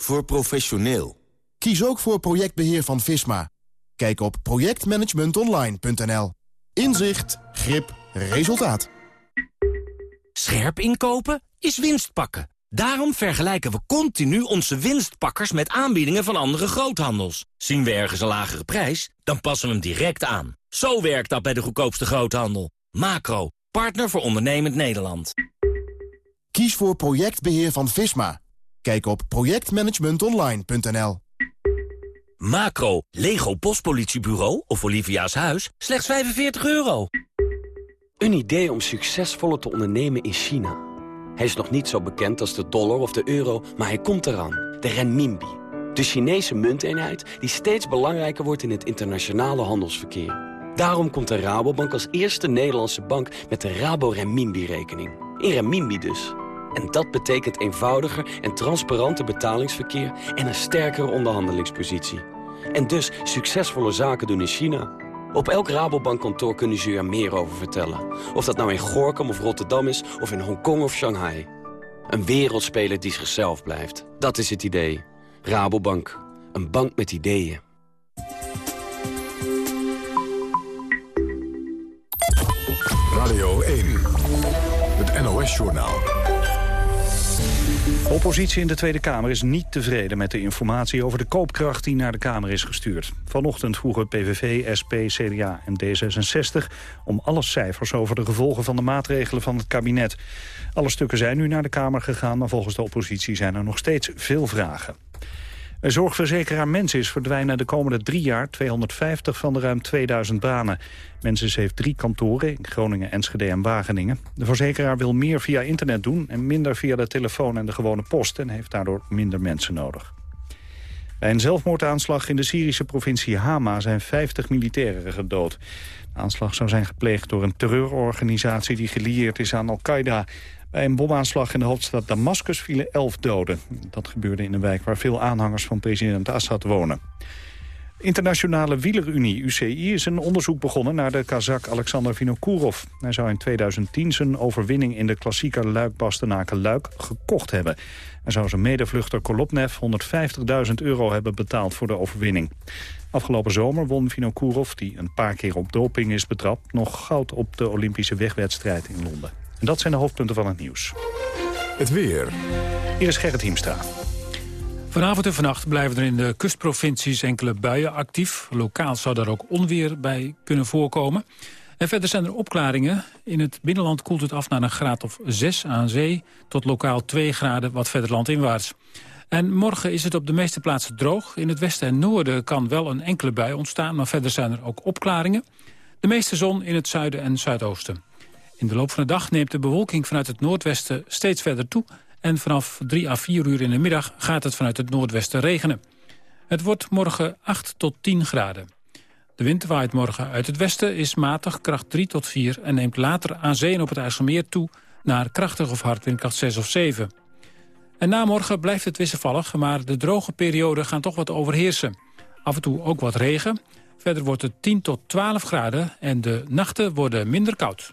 Voor professioneel. Kies ook voor projectbeheer van Visma. Kijk op projectmanagementonline.nl. Inzicht, grip, resultaat. Scherp inkopen is winst pakken. Daarom vergelijken we continu onze winstpakkers met aanbiedingen van andere groothandels. Zien we ergens een lagere prijs, dan passen we hem direct aan. Zo werkt dat bij de goedkoopste groothandel. Macro, partner voor ondernemend Nederland. Kies voor projectbeheer van Visma. Kijk op projectmanagementonline.nl. Macro, Lego Postpolitiebureau of Olivia's Huis, slechts 45 euro. Een idee om succesvoller te ondernemen in China. Hij is nog niet zo bekend als de dollar of de euro, maar hij komt eraan. De renminbi. De Chinese munteenheid die steeds belangrijker wordt in het internationale handelsverkeer. Daarom komt de Rabobank als eerste Nederlandse bank met de Rabo Renminbi-rekening. In renminbi dus. En dat betekent eenvoudiger en transparanter betalingsverkeer en een sterkere onderhandelingspositie. En dus succesvolle zaken doen in China. Op elk Rabobankkantoor kunnen ze u er meer over vertellen. Of dat nou in Gorkum of Rotterdam is, of in Hongkong of Shanghai. Een wereldspeler die zichzelf blijft. Dat is het idee. Rabobank. Een bank met ideeën. Radio 1. Het NOS-journaal. Oppositie in de Tweede Kamer is niet tevreden met de informatie over de koopkracht die naar de Kamer is gestuurd. Vanochtend vroegen PVV, SP, CDA en D66 om alle cijfers over de gevolgen van de maatregelen van het kabinet. Alle stukken zijn nu naar de Kamer gegaan, maar volgens de oppositie zijn er nog steeds veel vragen. Zorgverzekeraar Mensis verdwijnen de komende drie jaar 250 van de ruim 2000 banen. Mensis heeft drie kantoren in Groningen, Enschede en Wageningen. De verzekeraar wil meer via internet doen en minder via de telefoon en de gewone post... en heeft daardoor minder mensen nodig. Bij een zelfmoordaanslag in de Syrische provincie Hama zijn 50 militairen gedood. De aanslag zou zijn gepleegd door een terreurorganisatie die gelieerd is aan Al-Qaeda. Bij een bomaanslag in de hoofdstad Damascus vielen elf doden. Dat gebeurde in een wijk waar veel aanhangers van president Assad wonen. Internationale Wielerunie, UCI, is een onderzoek begonnen naar de Kazak Alexander Vinokourov. Hij zou in 2010 zijn overwinning in de klassieker Luik-Bastenaken-Luik gekocht hebben. Hij zou zijn medevluchter Kolopnev 150.000 euro hebben betaald voor de overwinning. Afgelopen zomer won Vinokourov, die een paar keer op doping is betrapt... nog goud op de Olympische wegwedstrijd in Londen. En dat zijn de hoofdpunten van het nieuws. Het weer. Hier is Gerrit Hiemstra. Vanavond en vannacht blijven er in de kustprovincies enkele buien actief. Lokaal zou daar ook onweer bij kunnen voorkomen. En verder zijn er opklaringen. In het binnenland koelt het af naar een graad of 6 aan zee... tot lokaal 2 graden wat verder landinwaarts. En morgen is het op de meeste plaatsen droog. In het westen en noorden kan wel een enkele bui ontstaan... maar verder zijn er ook opklaringen. De meeste zon in het zuiden en zuidoosten. In de loop van de dag neemt de bewolking vanuit het noordwesten steeds verder toe... en vanaf 3 à 4 uur in de middag gaat het vanuit het noordwesten regenen. Het wordt morgen 8 tot 10 graden. De wind waait morgen uit het westen, is matig, kracht 3 tot 4... en neemt later aan zee en op het IJsselmeer toe... naar krachtig of hard windkracht 6 of 7. En na morgen blijft het wisselvallig, maar de droge perioden gaan toch wat overheersen. Af en toe ook wat regen. Verder wordt het 10 tot 12 graden en de nachten worden minder koud.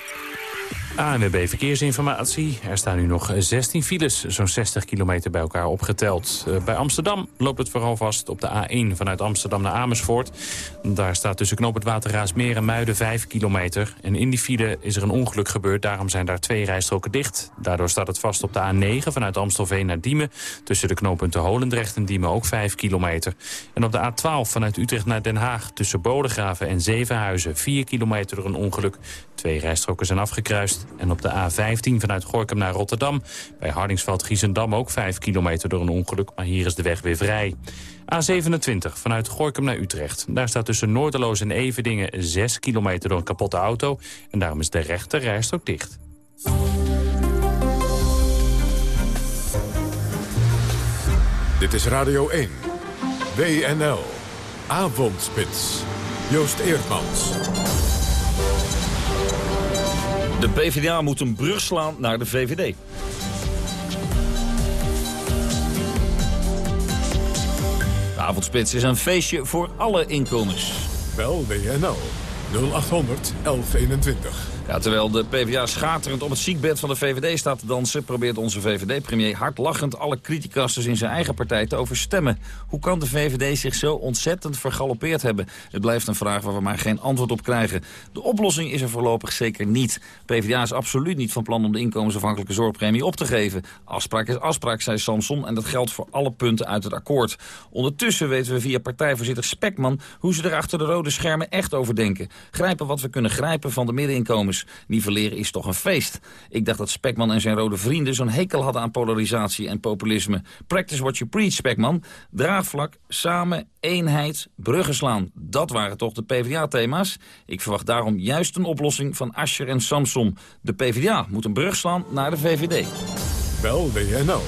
ANWB Verkeersinformatie. Er staan nu nog 16 files, zo'n 60 kilometer bij elkaar opgeteld. Uh, bij Amsterdam loopt het vooral vast op de A1 vanuit Amsterdam naar Amersfoort. Daar staat tussen Knoop het Waterraasmeer en Muiden 5 kilometer. En in die file is er een ongeluk gebeurd, daarom zijn daar twee rijstroken dicht. Daardoor staat het vast op de A9 vanuit Amstelveen naar Diemen. Tussen de knooppunten Holendrecht en Diemen ook 5 kilometer. En op de A12 vanuit Utrecht naar Den Haag tussen Bodegraven en Zevenhuizen 4 kilometer door een ongeluk. Twee rijstroken zijn afgekruist. En op de A15 vanuit Gorkum naar Rotterdam. Bij Hardingsveld-Giezendam ook 5 kilometer door een ongeluk. Maar hier is de weg weer vrij. A27 vanuit Gorkum naar Utrecht. Daar staat tussen Noorderloos en Evedingen 6 kilometer door een kapotte auto. En daarom is de rechte rijstrook dicht. Dit is Radio 1. WNL. Avondspits. Joost Eerdmans. De PvdA moet een brug slaan naar de VVD. De avondspits is een feestje voor alle inkomens. Bel WNL 0800 1121. Terwijl de PvdA schaterend op het ziekbed van de VVD staat te dansen... probeert onze VVD-premier hardlachend alle criticasters in zijn eigen partij te overstemmen. Hoe kan de VVD zich zo ontzettend vergalopeerd hebben? Het blijft een vraag waar we maar geen antwoord op krijgen. De oplossing is er voorlopig zeker niet. PvdA is absoluut niet van plan om de inkomensafhankelijke zorgpremie op te geven. Afspraak is afspraak, zei Samson, en dat geldt voor alle punten uit het akkoord. Ondertussen weten we via partijvoorzitter Spekman... hoe ze er achter de rode schermen echt over denken. Grijpen wat we kunnen grijpen van de middeninkomens. Nivelleren is toch een feest. Ik dacht dat Spekman en zijn rode vrienden zo'n hekel hadden aan polarisatie en populisme. Practice what you preach, Spekman. Draagvlak, samen, eenheid, bruggen slaan. Dat waren toch de PvdA-thema's? Ik verwacht daarom juist een oplossing van Ascher en Samson. De PvdA moet een brug slaan naar de VVD. Bel WNL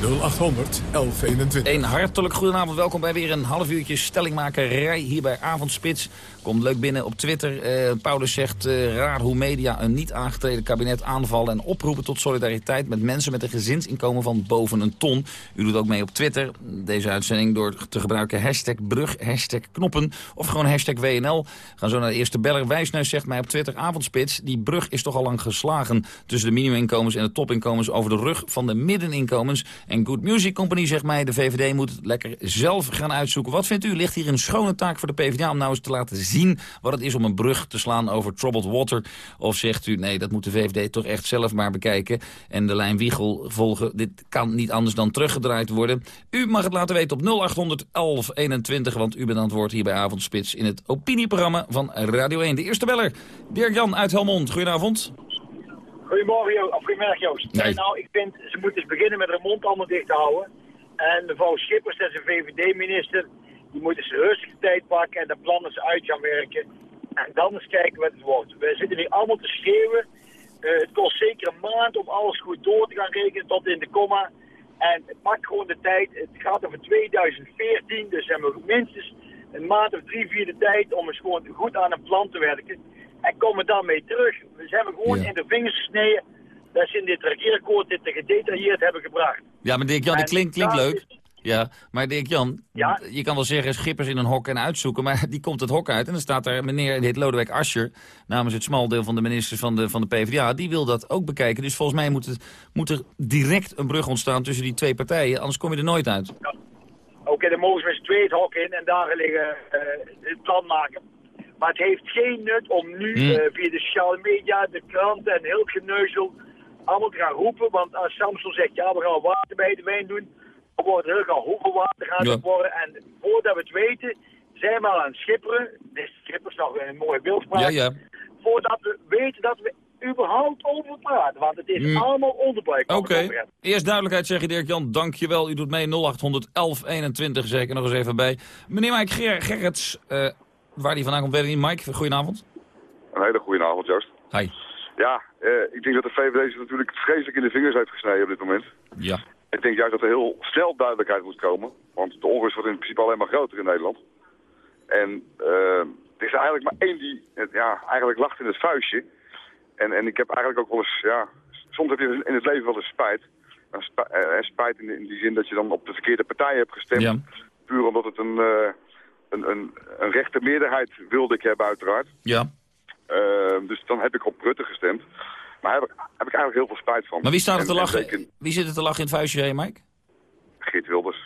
0800 1121. Een hartelijk goedenavond. Welkom bij weer een half uurtje stellingmakerij hier bij Avondspits. Komt leuk binnen op Twitter. Uh, Paulus zegt uh, raar hoe media een niet aangetreden kabinet aanvallen... en oproepen tot solidariteit met mensen met een gezinsinkomen van boven een ton. U doet ook mee op Twitter. Deze uitzending door te gebruiken hashtag brug, hashtag knoppen... of gewoon hashtag WNL. Gaan zo naar de eerste beller. Wijsneus zegt mij op Twitter Avondspits... die brug is toch al lang geslagen tussen de minimuminkomens en de topinkomens... over de rug van de middeninkomens. En Good Music Company zegt mij... de VVD moet het lekker zelf gaan uitzoeken. Wat vindt u? Ligt hier een schone taak voor de PvdA om nou eens te laten zien zien wat het is om een brug te slaan over troubled water? Of zegt u, nee, dat moet de VVD toch echt zelf maar bekijken... en de lijn Wiegel volgen. Dit kan niet anders dan teruggedraaid worden. U mag het laten weten op 0800 1121, want u bent aan het woord hier bij Avondspits... in het opinieprogramma van Radio 1. De eerste beller, Dirk-Jan uit Helmond. Goedenavond. Goedemorgen. Of goedemiddag, Joost. Nee. nou, ik vind, ze moeten eens beginnen met hun mond allemaal dicht te houden. En mevrouw Schippers, dat is een VVD-minister, die moeten ze rustig tijd pakken en de plannen ze uit gaan werken. En dan eens kijken wat het wordt. We zitten nu allemaal te schreeuwen. Uh, het kost zeker een maand om alles goed door te gaan rekenen tot in de komma. En het pakt gewoon de tijd. Het gaat over 2014, dus hebben we minstens een maand of drie, vier de tijd om eens gewoon goed aan een plan te werken. En komen dan mee terug. We zijn gewoon in de vingers gesneden dat ze in dit regeerakkoord dit te gedetailleerd hebben gebracht. Ja, maar Dirk Jan, dat klinkt, klinkt leuk. Ja, maar Dirk-Jan, ja? je kan wel zeggen schippers in een hok en uitzoeken... maar (laughs) die komt het hok uit en dan staat er meneer, die heet Lodewijk Asscher... namens het smaldeel van de ministers van de, van de PvdA, die wil dat ook bekijken. Dus volgens mij moet, het, moet er direct een brug ontstaan tussen die twee partijen... anders kom je er nooit uit. Ja. Oké, dan mogen ze met z'n tweeën het hok in en daar liggen uh, het plan maken. Maar het heeft geen nut om nu hmm. uh, via de sociale media, de kranten en heel geneuzel... allemaal te gaan roepen, want als Samson zegt, ja, we gaan water bij de wijn doen wordt heel gauw hoeveel water gaat het worden. En voordat we het weten, zijn we al aan het schipperen. De schippers nog een mooie beeldspraak. Ja, ja. Voordat we weten dat we überhaupt over praten. Want het is mm. allemaal onderbreuk. Oké. Eerst duidelijkheid zeg je Dirk-Jan. Dankjewel. U doet mee 0800 1121 zeker nog eens even bij. Meneer Mike Ger Gerrits, uh, waar die vandaan komt, weet ik niet. Mike, goedenavond. Een hele goede avond, Joost. Hi. Ja, uh, ik denk dat de VVD zich natuurlijk vreselijk in de vingers heeft gesneden op dit moment. Ja. Ik denk juist dat er heel snel duidelijkheid moet komen. Want de onrust wordt in principe alleen maar groter in Nederland. En uh, er is eigenlijk maar één die ja, eigenlijk lacht in het vuistje. En, en ik heb eigenlijk ook wel eens, ja, soms heb je in het leven wel eens spijt. En spijt in, in, die zin dat je dan op de verkeerde partij hebt gestemd. Puur omdat het een, uh, een, een, een rechte meerderheid wilde ik hebben uiteraard. Ja. Uh, dus dan heb ik op Rutte gestemd. Maar daar heb, ik- heb ik eigenlijk heel veel spijt van. Maar wie staat er te en lachen? Wie zit er te lachen in het vuistje, hè, Mike? Geert Wilders.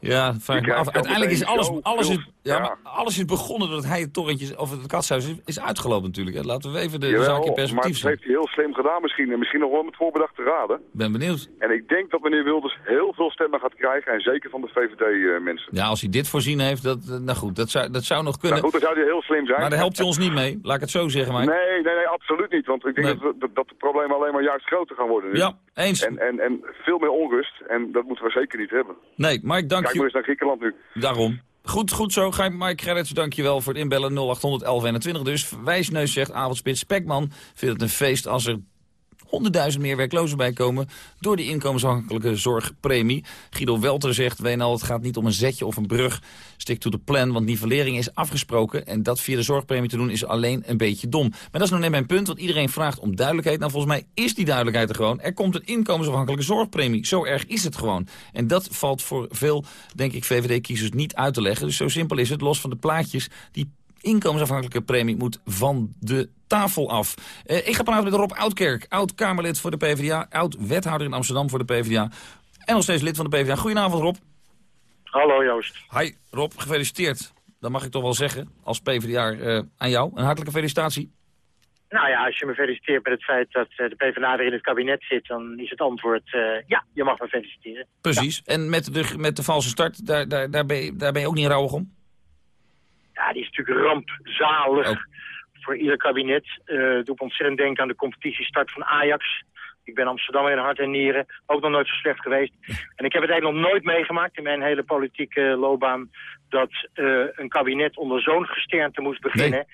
Ja, vraag me af. Uiteindelijk is alles, alles, is, ja, ja. maar alles is begonnen doordat hij het torrentje of het katshuis is, uitgelopen natuurlijk. Hè. Laten we even de, Jawel, zaak in maar perspectief dat zien. heeft hij heel slim gedaan misschien. En misschien nog wel met voorbedachte raden. Ben benieuwd. En ik denk dat meneer Wilders heel veel stemmen gaat krijgen. En zeker van de VVD-mensen. Ja, als hij dit voorzien heeft, dat, eh, nou goed, dat zou, dat zou nog kunnen. Nou goed, dan zou hij heel slim zijn. maar daar helpt hij ons niet mee, laat ik het zo zeggen, Mike. Nee, nee, nee, absoluut niet. Want ik denk dat, dat, dat de problemen alleen maar juist groter gaan worden nu. Ja, eens. En, en, en veel meer onrust. En dat moeten we zeker niet hebben. Nee, Mike, dank Kijk maar eens naar Griekenland nu. Daarom. Goed, goed zo. Ga Mike Gerrits, dankjewel voor het inbellen. 0800 1121 dus. Wijsneus zegt, avondspits Spekman vindt het een feest als er 100.000 meer werklozen bij komen door die inkomensafhankelijke zorgpremie. Guido Welter zegt, WNL, het gaat niet om een zetje of een brug. Stick to the plan, want nivellering is afgesproken. En dat via de zorgpremie te doen is alleen een beetje dom. Maar dat is nog net mijn punt, want iedereen vraagt om duidelijkheid. Nou, volgens mij is die duidelijkheid er gewoon. Er komt een inkomensafhankelijke zorgpremie. Zo erg is het gewoon. En dat valt voor veel, denk ik, VVD-kiezers niet uit te leggen. Dus zo simpel is het, los van de plaatjes... die inkomensafhankelijke premie moet van de tafel af. Eh, ik ga praten met Rob Oudkerk, oud-Kamerlid voor de PvdA... oud-wethouder in Amsterdam voor de PvdA... en nog steeds lid van de PvdA. Goedenavond, Rob. Hallo Joost. Hi, Rob, gefeliciteerd. Dat mag ik toch wel zeggen, als PvdA eh, aan jou. Een hartelijke felicitatie. Nou ja, als je me feliciteert met het feit dat eh, de PvdA weer in het kabinet zit, dan is het antwoord ja, je mag me feliciteren. Precies. En met de, met de valse start, daar, daar, daar, ben je, daar ben je ook niet rouwig om? Ja, die is natuurlijk rampzalig Oh. voor ieder kabinet. Eh doet ontzettend denken aan de competitiestart van Ajax. Ik ben Amsterdammer in hart en nieren, ook nog nooit zo slecht geweest. En ik heb het eigenlijk nog nooit meegemaakt in mijn hele politieke loopbaan... dat eh, een kabinet onder zo'n gesternte moest beginnen...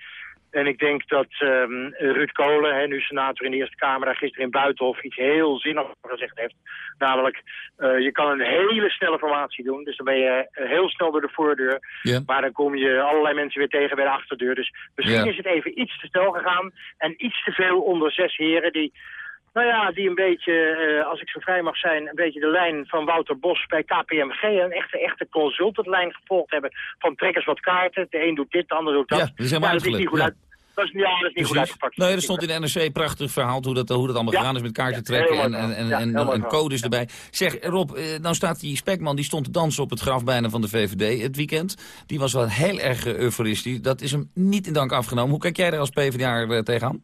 En ik denk dat ehm, Ruud Kolen, hè, nu senator in de Eerste Kamer, daar gisteren in Buitenhof iets heel zinnigs gezegd heeft. Namelijk, eh, je kan een hele snelle formatie doen. Dus dan ben je eh, heel snel door de voordeur. Maar dan kom je allerlei mensen weer tegen bij de achterdeur. Dus misschien is het even iets te snel gegaan. En iets te veel onder zes heren die... Nou ja, die een beetje, eh, als ik zo vrij mag zijn, een beetje de lijn van Wouter Bos bij KPMG, een echte, echte consultantlijn gevolgd hebben van trekkers wat kaarten. De een doet dit, de ander doet dat. Ja, dat is helemaal dat is niet goed ja. uit. Dat is, ja, dat is niet goed uitgepakt. Nee, er stond in de NRC een prachtig verhaal hoe dat, hoe dat allemaal Ja. gegaan is met kaarten trekken en, en, en, en, en codes erbij. Zeg, Rob, eh, nou staat die Spekman, die stond te dansen op het graf bijna van de VVD het weekend. Die was wel heel erg eh, euforistisch. Dat is hem niet in dank afgenomen. Hoe kijk jij daar als PvdA tegenaan?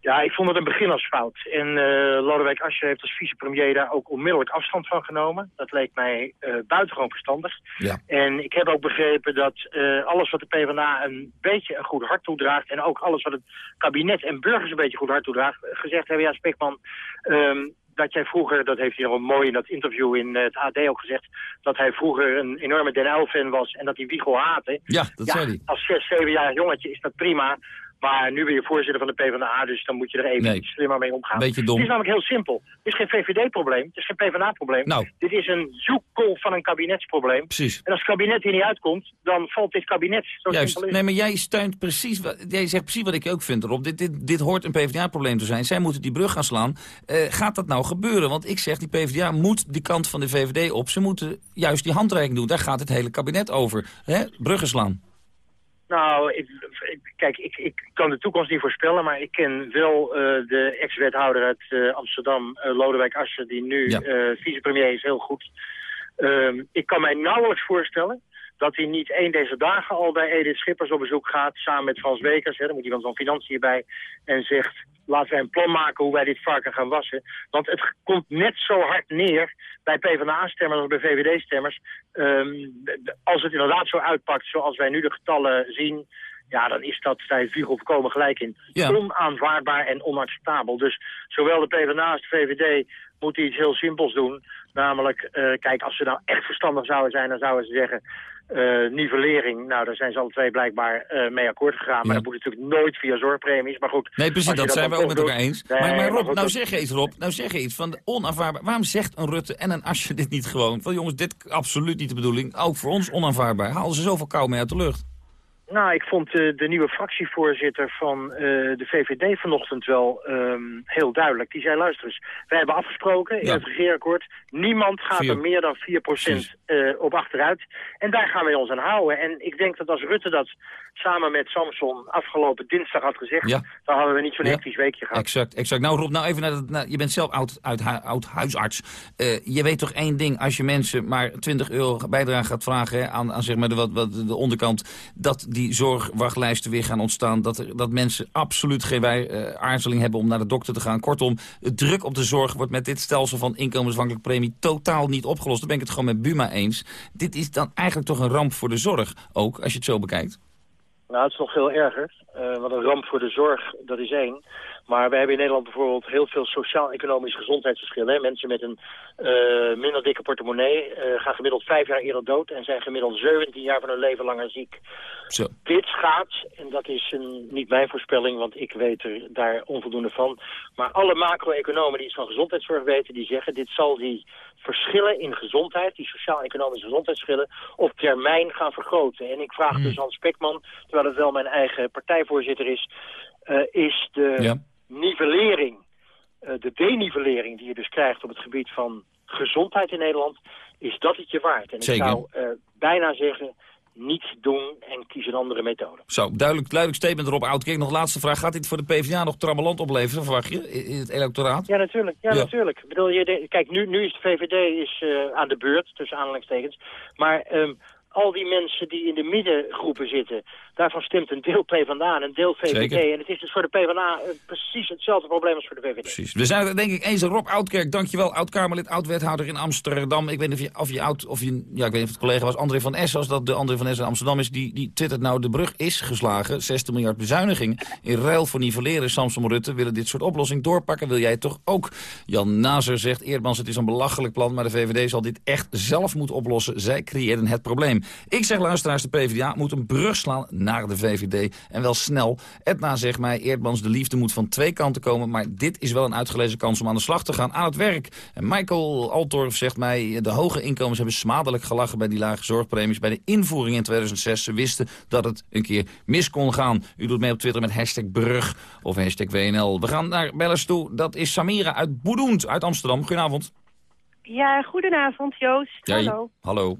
Ja, ik vond het een beginnersfout. En eh Lodewijk Asscher heeft als vicepremier daar ook onmiddellijk afstand van genomen. Dat leek mij eh, buitengewoon verstandig. Ja. En ik heb ook begrepen dat eh, alles wat de PvdA een beetje een goed hart toedraagt... en ook alles wat het kabinet en burgers een beetje goed hart toedraagt... gezegd hebben, ja, Spekman... ehm, dat jij vroeger, dat heeft hij nog mooi in dat interview in het AD ook gezegd... dat hij vroeger een enorme Den Uyl-fan was en dat hij Wiegel haatte. Ja, dat zei hij. Als zes, zevenjarig jongetje is dat prima... Maar nu ben je voorzitter van de PvdA, dus dan moet je er even Nee. iets slimmer mee omgaan. Beetje dom. Het is namelijk heel simpel. Het is geen VVD-probleem, het is geen PvdA-probleem. Nou. Dit is een zoekkolf van een kabinetsprobleem. Precies. En als het kabinet hier niet uitkomt, dan valt dit kabinet. Zo Juist. Nee, maar jij steunt precies, wat- jij zegt precies wat ik ook vind erop. Dit, dit, dit hoort een PvdA-probleem te zijn. Zij moeten die brug gaan slaan. Eh, gaat dat nou gebeuren? Want ik zeg, die PvdA moet die kant van de VVD op. Ze moeten juist die handreiking doen. Daar gaat het hele kabinet over. Hè? Bruggen slaan. Nou, ik, kijk, ik, ik kan de toekomst niet voorspellen, maar ik ken wel eh, de ex-wethouder uit eh, Amsterdam, eh, Lodewijk Asscher, die nu Ja. vicepremier is, heel goed. Ehm, ik kan mij nauwelijks voorstellen dat hij niet één deze dagen al bij Edith Schippers op bezoek gaat, samen met Frans Wekers, hè, dan moet iemand van Financiën bij, en zegt, laten wij een plan maken hoe wij dit varken gaan wassen. Want het komt net zo hard neer bij PvdA-stemmers als bij VVD-stemmers. Ehm, als het inderdaad zo uitpakt zoals wij nu de getallen zien... ja, dan is dat, heeft Wiegel volkomen gelijk in. Ja. Onaanvaardbaar en onacceptabel. Dus zowel de PvdA als de VVD moeten iets heel simpels doen. Namelijk, eh, kijk, als ze nou echt verstandig zouden zijn... dan zouden ze zeggen, eh, nivellering. Nou, daar zijn ze alle twee blijkbaar eh, mee akkoord gegaan. Maar dat moet natuurlijk nooit via zorgpremies. Maar goed, Nee, precies, dat zijn we ook met elkaar doet- eens. Nee, maar, maar Rob, goed, nou zeg iets, Rob. Nou zeg iets van de onaanvaardbaar. Waarom zegt een Rutte en een Asje dit niet gewoon? Van jongens, dit absoluut niet de bedoeling. Ook voor ons onaanvaardbaar. Halen ze zoveel kou mee uit de lucht. Nou, ik vond uh, de nieuwe fractievoorzitter van uh, de VVD vanochtend wel um, heel duidelijk. Die zei, luister eens, wij hebben afgesproken in ja. het regeerakkoord... niemand gaat Vier. er meer dan 4% uh, op achteruit. En daar gaan wij ons aan houden. En ik denk dat als Rutte dat samen met Samson afgelopen dinsdag had gezegd... Ja. dan hadden we niet zo'n ja. hectisch weekje gehad. Exact, exact. Nou Rob, nou even naar, naar je bent zelf oud, oud, oud huisarts. je weet toch één ding, als je mensen maar 20 euro bijdrage gaat vragen... Hè, aan, aan zeg maar de, wat, wat, de onderkant, dat die zorgwachtlijsten weer gaan ontstaan. Dat, dat mensen absoluut geen wij, uh, aarzeling hebben om naar de dokter te gaan. Kortom, het druk op de zorg wordt met dit stelsel van inkomensafhankelijke premie totaal niet opgelost. Daar ben ik het gewoon met Buma eens. Dit is dan eigenlijk toch een ramp voor de zorg, ook, als je het zo bekijkt. Nou, het is nog veel erger. Uh, want een ramp voor de zorg, dat is één. Maar we hebben in Nederland bijvoorbeeld heel veel sociaal-economisch gezondheidsverschillen. Mensen met een uh, minder dikke portemonnee uh, gaan gemiddeld vijf jaar eerder dood... en zijn gemiddeld 17 jaar van hun leven langer ziek. Zo. Dit gaat, en dat is een, niet mijn voorspelling, want ik weet er daar onvoldoende van... maar alle macro-economen die iets van gezondheidszorg weten, die zeggen... dit zal die verschillen in gezondheid, die sociaal-economische gezondheidsverschillen... op termijn gaan vergroten. En ik vraag Hmm. dus Hans Spekman, terwijl het wel mijn eigen partijvoorzitter is... Uh, is de... Ja nivellering, uh, de denivellering die je dus krijgt op het gebied van gezondheid in Nederland, is dat het je waard. En Zeker. ik zou uh, bijna zeggen, niet doen en kies een andere methode. Zo, duidelijk, duidelijk statement erop. Oud, kijk, nog laatste vraag. Gaat dit voor de PvdA nog trammeland opleveren, verwacht je, in het electoraat? Ja, natuurlijk. Ja, ja. natuurlijk. Ik bedoel, je, kijk, nu, nu is de VVD is, uh, aan de beurt, tussen aanhalingstekens. Maar um, al die mensen die in de middengroepen zitten, daarvan stemt een deel PvdA en een deel VVD. Zeker. En het is dus voor de PvdA uh, precies hetzelfde probleem als voor de VVD. Precies. We zijn het denk ik eens. Rob Oudkerk, dankjewel. Oud-Kamerlid, oud-wethouder in Amsterdam. Ik weet niet of je, of je oud, of je, ja, ik weet niet of het collega was, André van S, als dat de André van S in Amsterdam is, die, die twittert nou, de brug is geslagen, 60 miljard bezuiniging. In ruil voor nivelleren, Samson Rutte willen dit soort oplossing doorpakken. Wil jij toch ook? Jan Nazer zegt, Eerdmans, het is een belachelijk plan, maar de VVD zal dit echt zelf moeten oplossen. Zij creëren het probleem. Ik zeg, luisteraars, de PvdA moet een brug slaan naar de VVD. En wel snel. Edna zegt mij, Eerdmans, de liefde moet van twee kanten komen. Maar dit is wel een uitgelezen kans om aan de slag te gaan aan het werk. En Michael Altorf zegt mij, de hoge inkomens hebben smadelijk gelachen bij die lage zorgpremies. Bij de invoering in 2006. Ze wisten dat het een keer mis kon gaan. U doet mee op Twitter met hashtag brug of hashtag WNL. We gaan naar bellers toe. Dat is Samira uit Boedoend uit Amsterdam. Goedenavond. Ja, goedenavond Joost. Hallo. Hallo.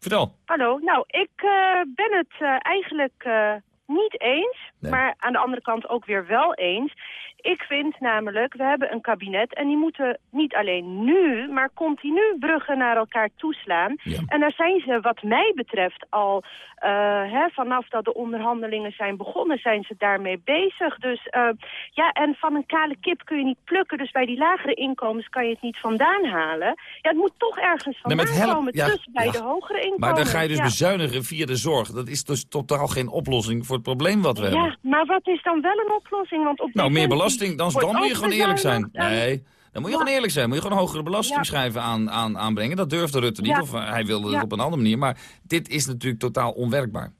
Vertel. Hallo. Nou, ik uh, ben het uh, eigenlijk uh, niet eens, nee. maar aan de andere kant ook weer wel eens. Ik vind namelijk, we hebben een kabinet en die moeten niet alleen nu, maar continu bruggen naar elkaar toeslaan. Ja. En daar zijn ze wat mij betreft al, uh, hè, vanaf dat de onderhandelingen zijn begonnen, zijn ze daarmee bezig. Dus uh, ja, en van een kale kip kun je niet plukken, dus bij die lagere inkomens kan je het niet vandaan halen. Ja, het moet toch ergens vandaan nee, komen, ja, dus bij ja. de hogere inkomens. Maar dan ga je dus ja. bezuinigen via de zorg. Dat is dus totaal geen oplossing voor het probleem wat we ja, hebben. maar wat is dan wel een oplossing? Want op nou, meer belasting, dan, dan moet je gewoon eerlijk zijn. Nee, dan moet je Ja. gewoon eerlijk zijn. Moet je gewoon hogere belastingschijven aan, aan, aanbrengen. Dat durfde Rutte niet, of hij wilde het op een andere manier. Maar dit is natuurlijk totaal onwerkbaar.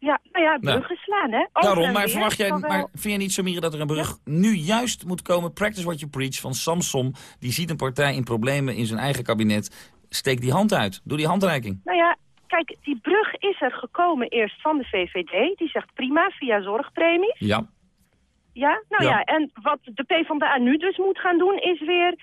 Ja, nou ja, Nou. bruggen slaan, hè? Over Daarom, maar weer verwacht jij, wel- maar vind je niet, Samira, dat er een brug nu juist moet komen? Practice what you preach van Samsom. Die ziet een partij in problemen in zijn eigen kabinet. Steek die hand uit. Doe die handreiking. Nou ja, kijk, die brug is er gekomen eerst van de VVD. Die zegt prima, via zorgpremies. Ja. Ja, nou Ja. ja. en wat de PvdA nu dus moet gaan doen is weer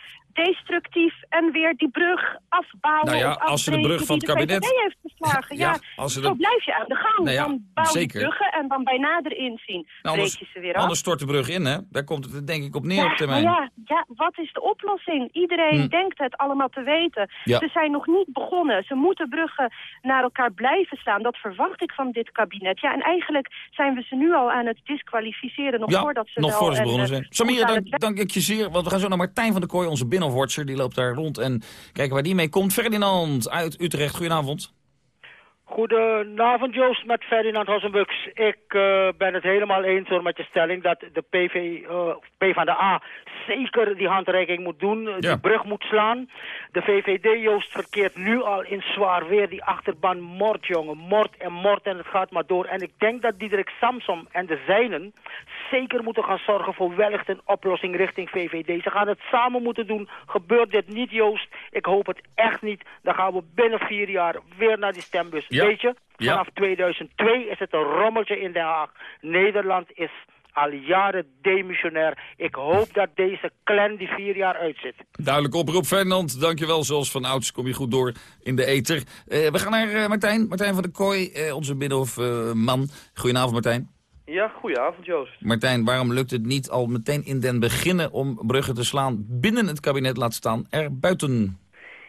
destructief en weer die brug afbouwen. Nou ja, als ze de brug van het de kabinet- VVD heeft geslagen. Ja, Ja, als ze zo de- blijf je aan de gang. Nou ja, dan bouw je zeker. bruggen en dan bij nader inzien Nou, anders, je ze weer af. anders stort de brug in, hè? Daar komt het denk ik op neer Ja, op termijn. ja, ja, wat is de oplossing? Iedereen Hm. denkt het allemaal te weten. Ze zijn nog niet begonnen. Ze moeten bruggen naar elkaar blijven staan. Dat verwacht ik van dit kabinet. Ja, en eigenlijk zijn we ze nu al aan het disqualificeren... nog voordat ze nog wel voor ze begonnen eh, zijn. Samira, aan dank, ik je zeer. Want we gaan zo naar Martijn van der Kooi, onze binnenwatcher. Die loopt daar rond en kijken waar die mee komt. Ferdinand uit Utrecht, goedenavond. Goedenavond Joost met Ferdinand Hossenbux. Ik eh, ben het helemaal eens hoor met je stelling dat de PV, eh, PvdA zeker die handreiking moet doen, eh, Ja. die brug moet slaan. De VVD Joost verkeert nu al in zwaar weer, die achterban moord jongen, moord en moord en het gaat maar door. En ik denk dat Diederik Samsom en de zijnen zeker moeten gaan zorgen voor wellicht een oplossing richting VVD. Ze gaan het samen moeten doen. Gebeurt dit niet Joost, ik hoop het echt niet, dan gaan we binnen vier jaar weer naar die stembus Ja. Weet je, Ja. vanaf 2002 is het een rommeltje in Den Haag. Nederland is al jaren demissionair. Ik hoop dat deze clan die vier jaar uitzit. Duidelijk oproep, Fernand. Dankjewel. Zoals van ouds kom je goed door in de ether. Eh, we gaan naar eh, Martijn. Martijn van der Kooi, eh, onze Binnenhof-man. Goedenavond, Martijn. Ja, goedenavond Joost. Martijn, waarom lukt het niet al meteen in den beginnen om bruggen te slaan binnen het kabinet laat staan er buiten?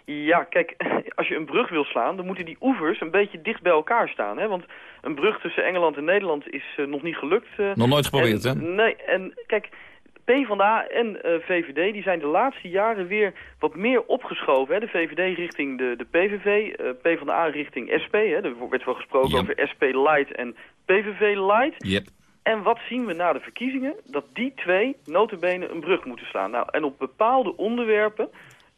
Ja, kijk, (laughs) als je een brug wil slaan, dan moeten die oevers een beetje dicht bij elkaar staan. Hè? Want een brug tussen Engeland en Nederland is eh, nog niet gelukt. eh. Nog nooit geprobeerd, En- hè? Nee, en kijk, PvdA en eh, VVD die zijn de laatste jaren weer wat meer opgeschoven. Hè? De VVD richting de, de PVV, PvdA richting SP. Hè? Er werd wel gesproken over SP Light en PVV Light. Yep. En wat zien we na de verkiezingen? Dat die twee notabene een brug moeten slaan. Nou, en op bepaalde onderwerpen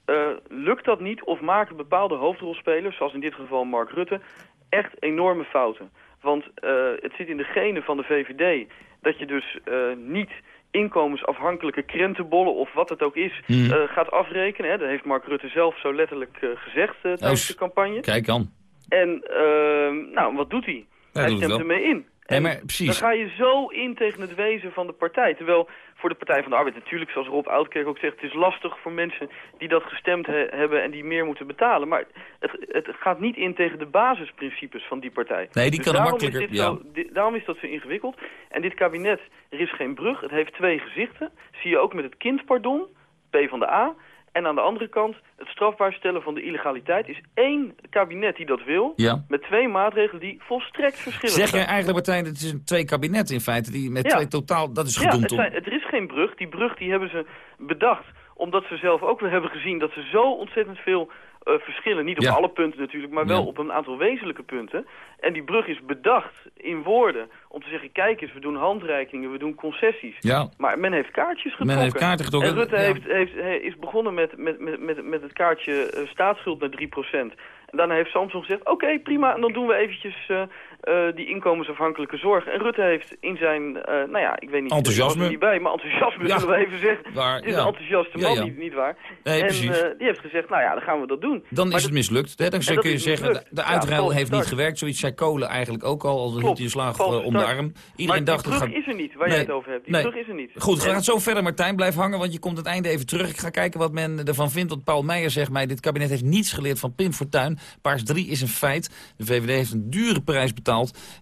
eh, lukt dat niet of maken bepaalde hoofdrolspelers, zoals in dit geval Mark Rutte, echt enorme fouten. Want eh, het zit in de genen van de VVD dat je dus eh, niet inkomensafhankelijke krentenbollen of wat het ook is, eh, gaat afrekenen. Hè. Dat heeft Mark Rutte zelf zo letterlijk gezegd tijdens s- de campagne. Kijk aan. En uh, nou, wat doet hij? Hij hij stemt ermee in. Nee, maar precies. Dan ga je zo in tegen het wezen van de partij. Terwijl voor de Partij van de Arbeid natuurlijk, zoals Rob Oudkerk ook zegt... het is lastig voor mensen die dat gestemd he- hebben en die meer moeten betalen. Maar het, het gaat niet in tegen de basisprincipes van die partij. Nee, die Dus kan er is makkelijker- ja. zo- daarom is dat zo ingewikkeld. En dit kabinet, er is geen brug, het heeft twee gezichten. Zie je ook met het kindpardon, P van de A... En aan de andere kant, het strafbaar stellen van de illegaliteit... is één kabinet die dat wil, Ja. met twee maatregelen die volstrekt verschillen Zeg jij eigenlijk, Martijn, het is een twee kabinetten in feite, die met Ja. twee totaal, dat is Ja, gedoemd het zijn, het, er is geen brug. Die brug die hebben ze bedacht omdat ze zelf ook wel hebben gezien dat ze zo ontzettend veel eh, verschillen. Niet op Ja. alle punten natuurlijk, maar wel Ja. op een aantal wezenlijke punten. En die brug is bedacht in woorden om te zeggen, kijk eens, we doen handreikingen, we doen concessies. Ja. Maar men heeft kaartjes getrokken. Men heeft kaarten getrokken, En Rutte heeft, heeft, hij is begonnen met, met, met, met, met het kaartje eh, staatsschuld naar 3%. En daarna heeft Samson gezegd, oké, prima, en dan doen we eventjes eh, eh, die inkomensafhankelijke zorg. En Rutte heeft in zijn, eh, nou ja, ik weet niet, Enthousiasme. er niet bij, maar enthousiasme Ja. zullen we even zeggen. Waar, het is ja. een enthousiaste man, ja. Niet, niet waar? Nee, en precies. eh, die heeft gezegd, nou ja, dan gaan we dat doen. Dan Maar is het mislukt. Hè? Dan kun je zeggen, de, de uitruil heeft niet gewerkt. Zoiets zei Kolen eigenlijk ook al, al hield hij een slag om de arm. Iedereen dacht, die gaat... is er niet, waar Nee, jij het over hebt. Die nee. brug is er niet. Goed, En- gaat zo verder Martijn. Blijf hangen, want je komt het einde even terug. Ik ga kijken wat men ervan vindt. Want Paul Meijer zegt mij, dit kabinet heeft niets geleerd van Pim Fortuyn. Paars 3 is een feit. De VVD heeft een dure prijs betaald.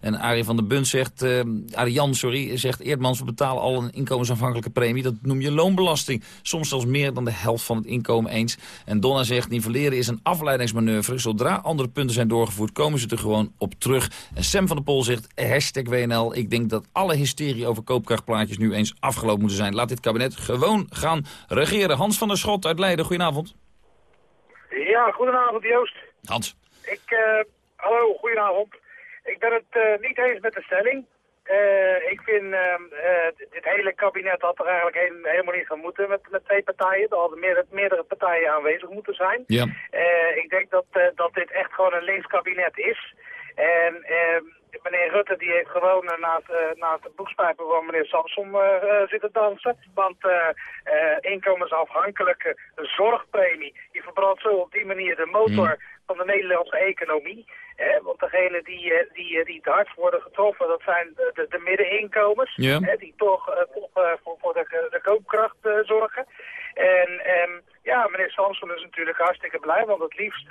En Arie van der Bunt zegt, Jan, sorry, zegt Eerdmans, we betalen al een inkomensafhankelijke premie. Dat noem je loonbelasting. Soms zelfs meer dan de helft van het inkomen eens. En Donna zegt, nivelleren is een afleidingsmanoeuvre. Zodra andere punten zijn doorgevoerd, komen ze er gewoon op terug. En Sam van der Pol zegt, hashtag WNL. Ik denk dat alle hysterie over koopkrachtplaatjes nu eens afgelopen moeten zijn. Laat dit kabinet gewoon gaan regeren. Hans van der Schot uit Leiden, goedenavond. Ja, goedenavond Joost. Hans. Ik, eh, hallo, goedenavond. Ik ben het eh, niet eens met de stelling. Eh, ik vind eh, dit hele kabinet had er eigenlijk helemaal niet gaan moeten met, met twee partijen. Er hadden meerdere, meerdere partijen aanwezig moeten zijn. Ja. Ik denk dat, dat dit echt gewoon een links kabinet is. En ehm, meneer Rutte die heeft gewoon naast, naast de boekspijpen van meneer Samson zitten dansen. Want inkomensafhankelijke zorgpremie, die verbrandt zo op die manier de motor van de Nederlandse economie. Eh, want degenen die, die, eh, die het hardst worden getroffen, dat zijn de, de, de middeninkomens. Ja. eh, die toch, eh, toch eh, voor, voor de, de koopkracht zorgen. En ehm, ja, meneer Samson is natuurlijk hartstikke blij, want het liefst...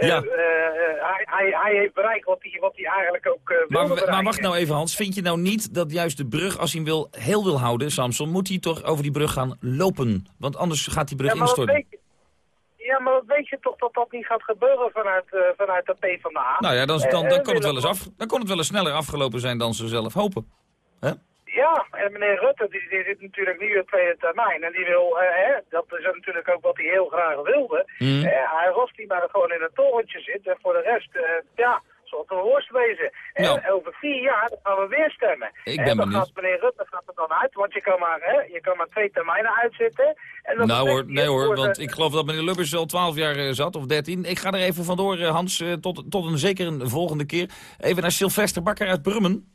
Ja. hij, hij, hij heeft bereikt wat hij, wat hij eigenlijk ook wilde Maar, maar bereiken. wacht nou even Hans, vind je nou niet dat juist de brug, als hij hem wil, heel wil houden, Samson, moet hij toch over die brug gaan lopen? Want anders gaat die brug Ja, maar instorten. Ja, maar dat weet je toch dat dat niet gaat gebeuren vanuit, eh, vanuit de PvdA? Nou ja, dan, Eh, dan, eh, dan, kon het willen wel eens af, dan kon het wel eens sneller afgelopen zijn dan ze zelf hopen. Hè? Ja, en meneer Rutte die, die zit natuurlijk nu in tweede termijn. En die wil, eh, hè, dat is natuurlijk ook wat hij heel graag wilde. Eh, hij was die maar gewoon in een torentje zit. En voor de rest, eh, ja, zal het een worst wezen. En Nou. over vier jaar gaan we weer stemmen. Ik en ben dan benieuwd. gaat meneer Rutte gaat er dan uit. Want je kan maar, hè, je kan maar twee termijnen uitzitten. En dan Nou hoor, nee hoor, de- want ik geloof dat meneer Lubbers al 12 jaar eh, zat, of 13. Ik ga er even vandoor, eh, Hans, eh, tot, tot een zeker een volgende keer. Even naar Sylvester Bakker uit Brummen.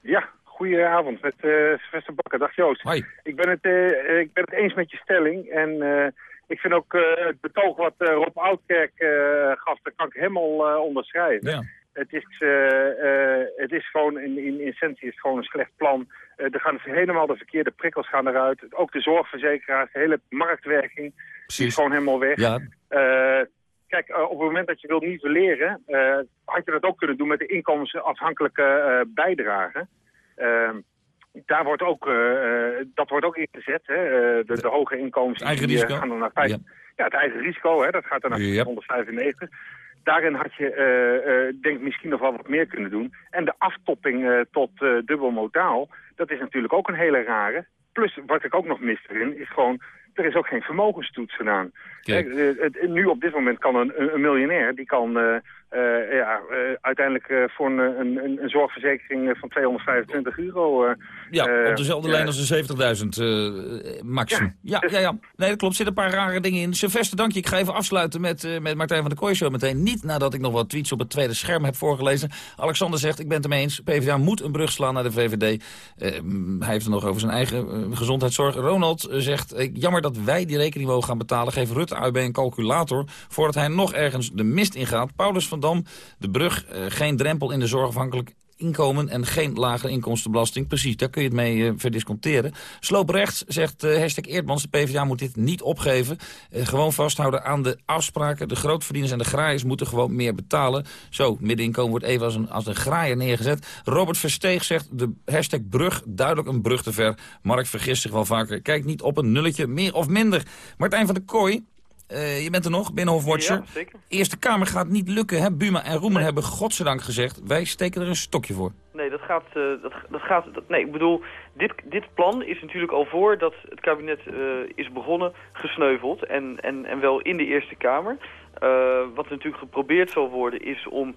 Ja, goedenavond met eh Sylvester Bakker. Dag Joost. Hoi. Ik ben, het, eh, ik ben het eens met je stelling. En eh, ik vind ook eh, het betoog wat eh, Rob Oudkerk eh, gaf, dat kan ik helemaal onderschrijven. Ja. Het is, het is gewoon, in, in essentie is het gewoon een slecht plan. er gaan helemaal de verkeerde prikkels gaan eruit. Ook de zorgverzekeraars, de hele marktwerking Precies. is gewoon helemaal weg. Ja. Kijk, op het moment dat je wilt nivelleren, uh, had je dat ook kunnen doen met de inkomensafhankelijke uh, bijdrage. Daar wordt ook, dat wordt ook ingezet. Hè? De, de, hoge inkomens eigen risico. gaan dan naar 5. Ja. ja. het eigen risico, hè, dat gaat dan naar 195. Daarin had je, denk ik, misschien nog wel wat meer kunnen doen. En de aftopping tot dubbel modaal, dat is natuurlijk ook een hele rare. Plus, wat ik ook nog mis erin, is gewoon er is ook geen vermogenstoets gedaan. Kijk, nu op dit moment kan een, een miljonair, die kan uh, uh, ja, uh, uiteindelijk voor een, een, een, zorgverzekering van 225 euro... ja, op dezelfde lijn als de 70.000 maximum. Ja. Ja, ja, ja, Nee, dat klopt. Er zitten een paar rare dingen in. Sylvester, dank je. Ik ga even afsluiten met, met Martijn van der Kooi zo meteen. Niet nadat ik nog wat tweets op het tweede scherm heb voorgelezen. Alexander zegt, ik ben het ermee eens. PvdA moet een brug slaan naar de VVD. hij heeft het nog over zijn eigen gezondheidszorg. Ronald zegt, jammer dat wij die rekening mogen gaan betalen. Geef Rutte uit bij een calculator voordat hij nog ergens de mist ingaat. Paulus van Dam, de brug, uh, geen drempel in de zorgafhankelijk inkomen en geen lagere inkomstenbelasting. Precies, daar kun je het mee uh, verdisconteren. Slooprecht zegt uh, hashtag Eerdmans, de PvdA moet dit niet opgeven. Uh, gewoon vasthouden aan de afspraken. De grootverdieners en de graaiers moeten gewoon meer betalen. Zo, middeninkomen wordt even als een, als een graaier neergezet. Robert Versteeg zegt de hashtag brug, duidelijk een brug te ver. Mark vergist zich wel vaker. Kijk niet op een nulletje, meer of minder. Martijn van der Kooi, uh, je bent er nog, Binnenhofwatcher. Ja, zeker. Eerste Kamer gaat niet lukken. Hè? Buma en Roemer hebben godzijdank gezegd... wij steken er een stokje voor. Nee, dat gaat... Uh, dat, dat gaat dat, nee, ik bedoel, dit, dit plan is natuurlijk al voor dat het kabinet uh, is begonnen gesneuveld. En, en, en wel in de Eerste Kamer. Wat natuurlijk geprobeerd zal worden is om...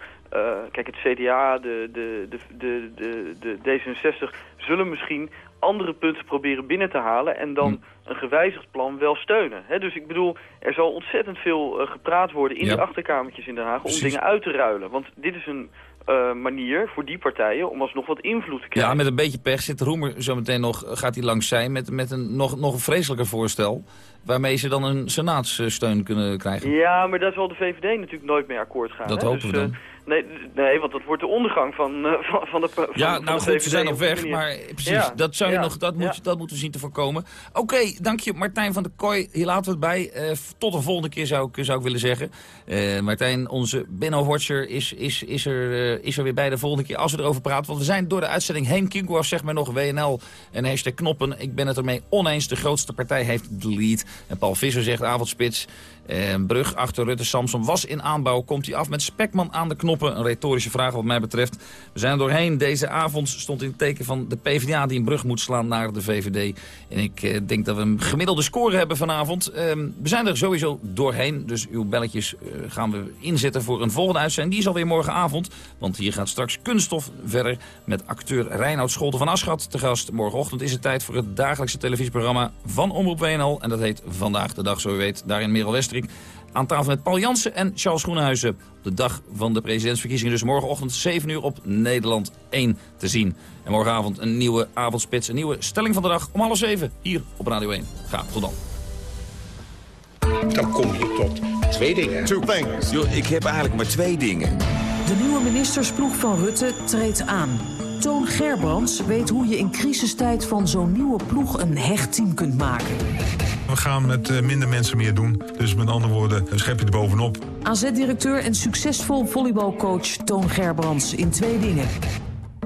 kijk, het CDA, de, de, de, de, de, de D66 zullen misschien andere punten proberen binnen te halen... en dan hm. een gewijzigd plan wel steunen. dus ik bedoel, er zal ontzettend veel uh, gepraat worden in ja. die achterkamertjes in Den Haag... om dingen uit te ruilen. Want dit is een uh, manier voor die partijen om alsnog wat invloed te krijgen. Ja, met een beetje pech zit Roemer zometeen nog, gaat hij langs zijn... met, met een, nog, nog een vreselijker voorstel waarmee ze dan een senaatssteun kunnen krijgen. Ja, maar daar zal de VVD natuurlijk nooit mee akkoord gaan. Dat hopen dus, we dan. Nee, nee, want dat wordt de ondergang van, uh, van, van, de van, Ja, nou goed, ze zijn op weg, maar precies, ja, dat, zou je ja, nog, dat, moet, ja. dat moeten we zien te voorkomen. Oké, okay, dank je Martijn van der Kooi. Hier laten we het bij. Uh, tot de volgende keer zou ik, zou ik willen zeggen. Uh, Martijn, onze Benno-watcher is, is, is, er, is er weer bij de volgende keer als we erover praten. Want we zijn door de uitzending heen. Kinko zegt maar nog WNL en hashtag knoppen. Ik ben het ermee oneens. De grootste partij heeft de lead. En Paul Visser zegt avondspits. En Brug achter Rutte Samson was in aanbouw. Komt hij af met Spekman aan de knoppen? Een retorische vraag wat mij betreft. We zijn er doorheen. Deze avond stond in het teken van de PvdA die een brug moet slaan naar de VVD. En ik eh, denk dat we een gemiddelde score hebben vanavond. Uh, we zijn er sowieso doorheen. Dus uw belletjes uh, gaan we inzetten voor een volgende uitzending. Die is alweer morgenavond. Want hier gaat straks Kunststof verder met acteur Reinoud Scholten van Aschat te gast. Morgenochtend is het tijd voor het dagelijkse televisieprogramma van Omroep WNL. En dat heet Vandaag de Dag, zo u weet. Daarin Merel Wester aan tafel met Paul Jansen en Charles Groenhuizen. Op de dag van de presidentsverkiezingen. Dus morgenochtend 7 uur op Nederland 1 te zien. En morgenavond een nieuwe avondspits, een nieuwe stelling van de dag om half 7 hier op Radio 1. Graag, tot dan. Dan kom je tot twee dingen. Two things. Yo, ik heb eigenlijk maar twee dingen. De nieuwe ministersploeg van Rutte treedt aan. Toon Gerbrands weet hoe je in crisistijd van zo'n nieuwe ploeg een hecht team kunt maken. We gaan met uh, minder mensen meer doen. Dus met andere woorden, schep je er bovenop. AZ-directeur en succesvol volleybalcoach Toon Gerbrands in twee dingen.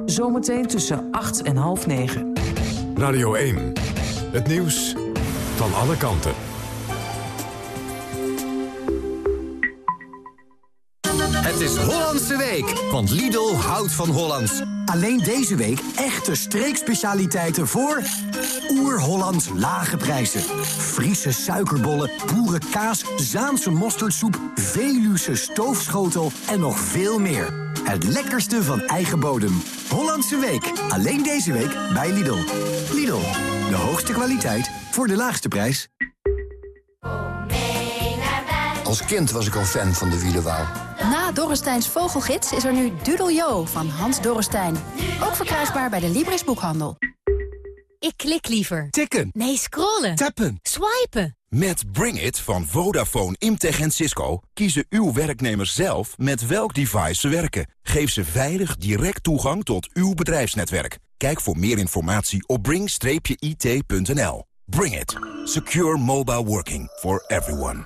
Zometeen tussen 8 en half 9. Radio 1. Het nieuws van alle kanten. Het is Hollandse Week, want Lidl houdt van Hollands. Alleen deze week echte streekspecialiteiten voor Oer-Hollands lage prijzen. Friese suikerbollen, boerenkaas, Zaanse mosterdsoep, Veluwse stoofschotel en nog veel meer. Het lekkerste van eigen bodem. Hollandse Week, alleen deze week bij Lidl. Lidl, de hoogste kwaliteit voor de laagste prijs. Als kind was ik al fan van de Wielenwouw. Na Dorresteins Vogelgids is er nu Dudeljo van Hans Dorrestein. Ook verkrijgbaar bij de Libris Boekhandel. Ik klik liever. Tikken. Nee, scrollen. Tappen. Swipen. Met Bring It van Vodafone, Imtech en Cisco kiezen uw werknemers zelf met welk device ze werken. Geef ze veilig direct toegang tot uw bedrijfsnetwerk. Kijk voor meer informatie op bring-it.nl. Bring It. Secure mobile working for everyone.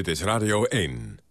Dit is Radio 1.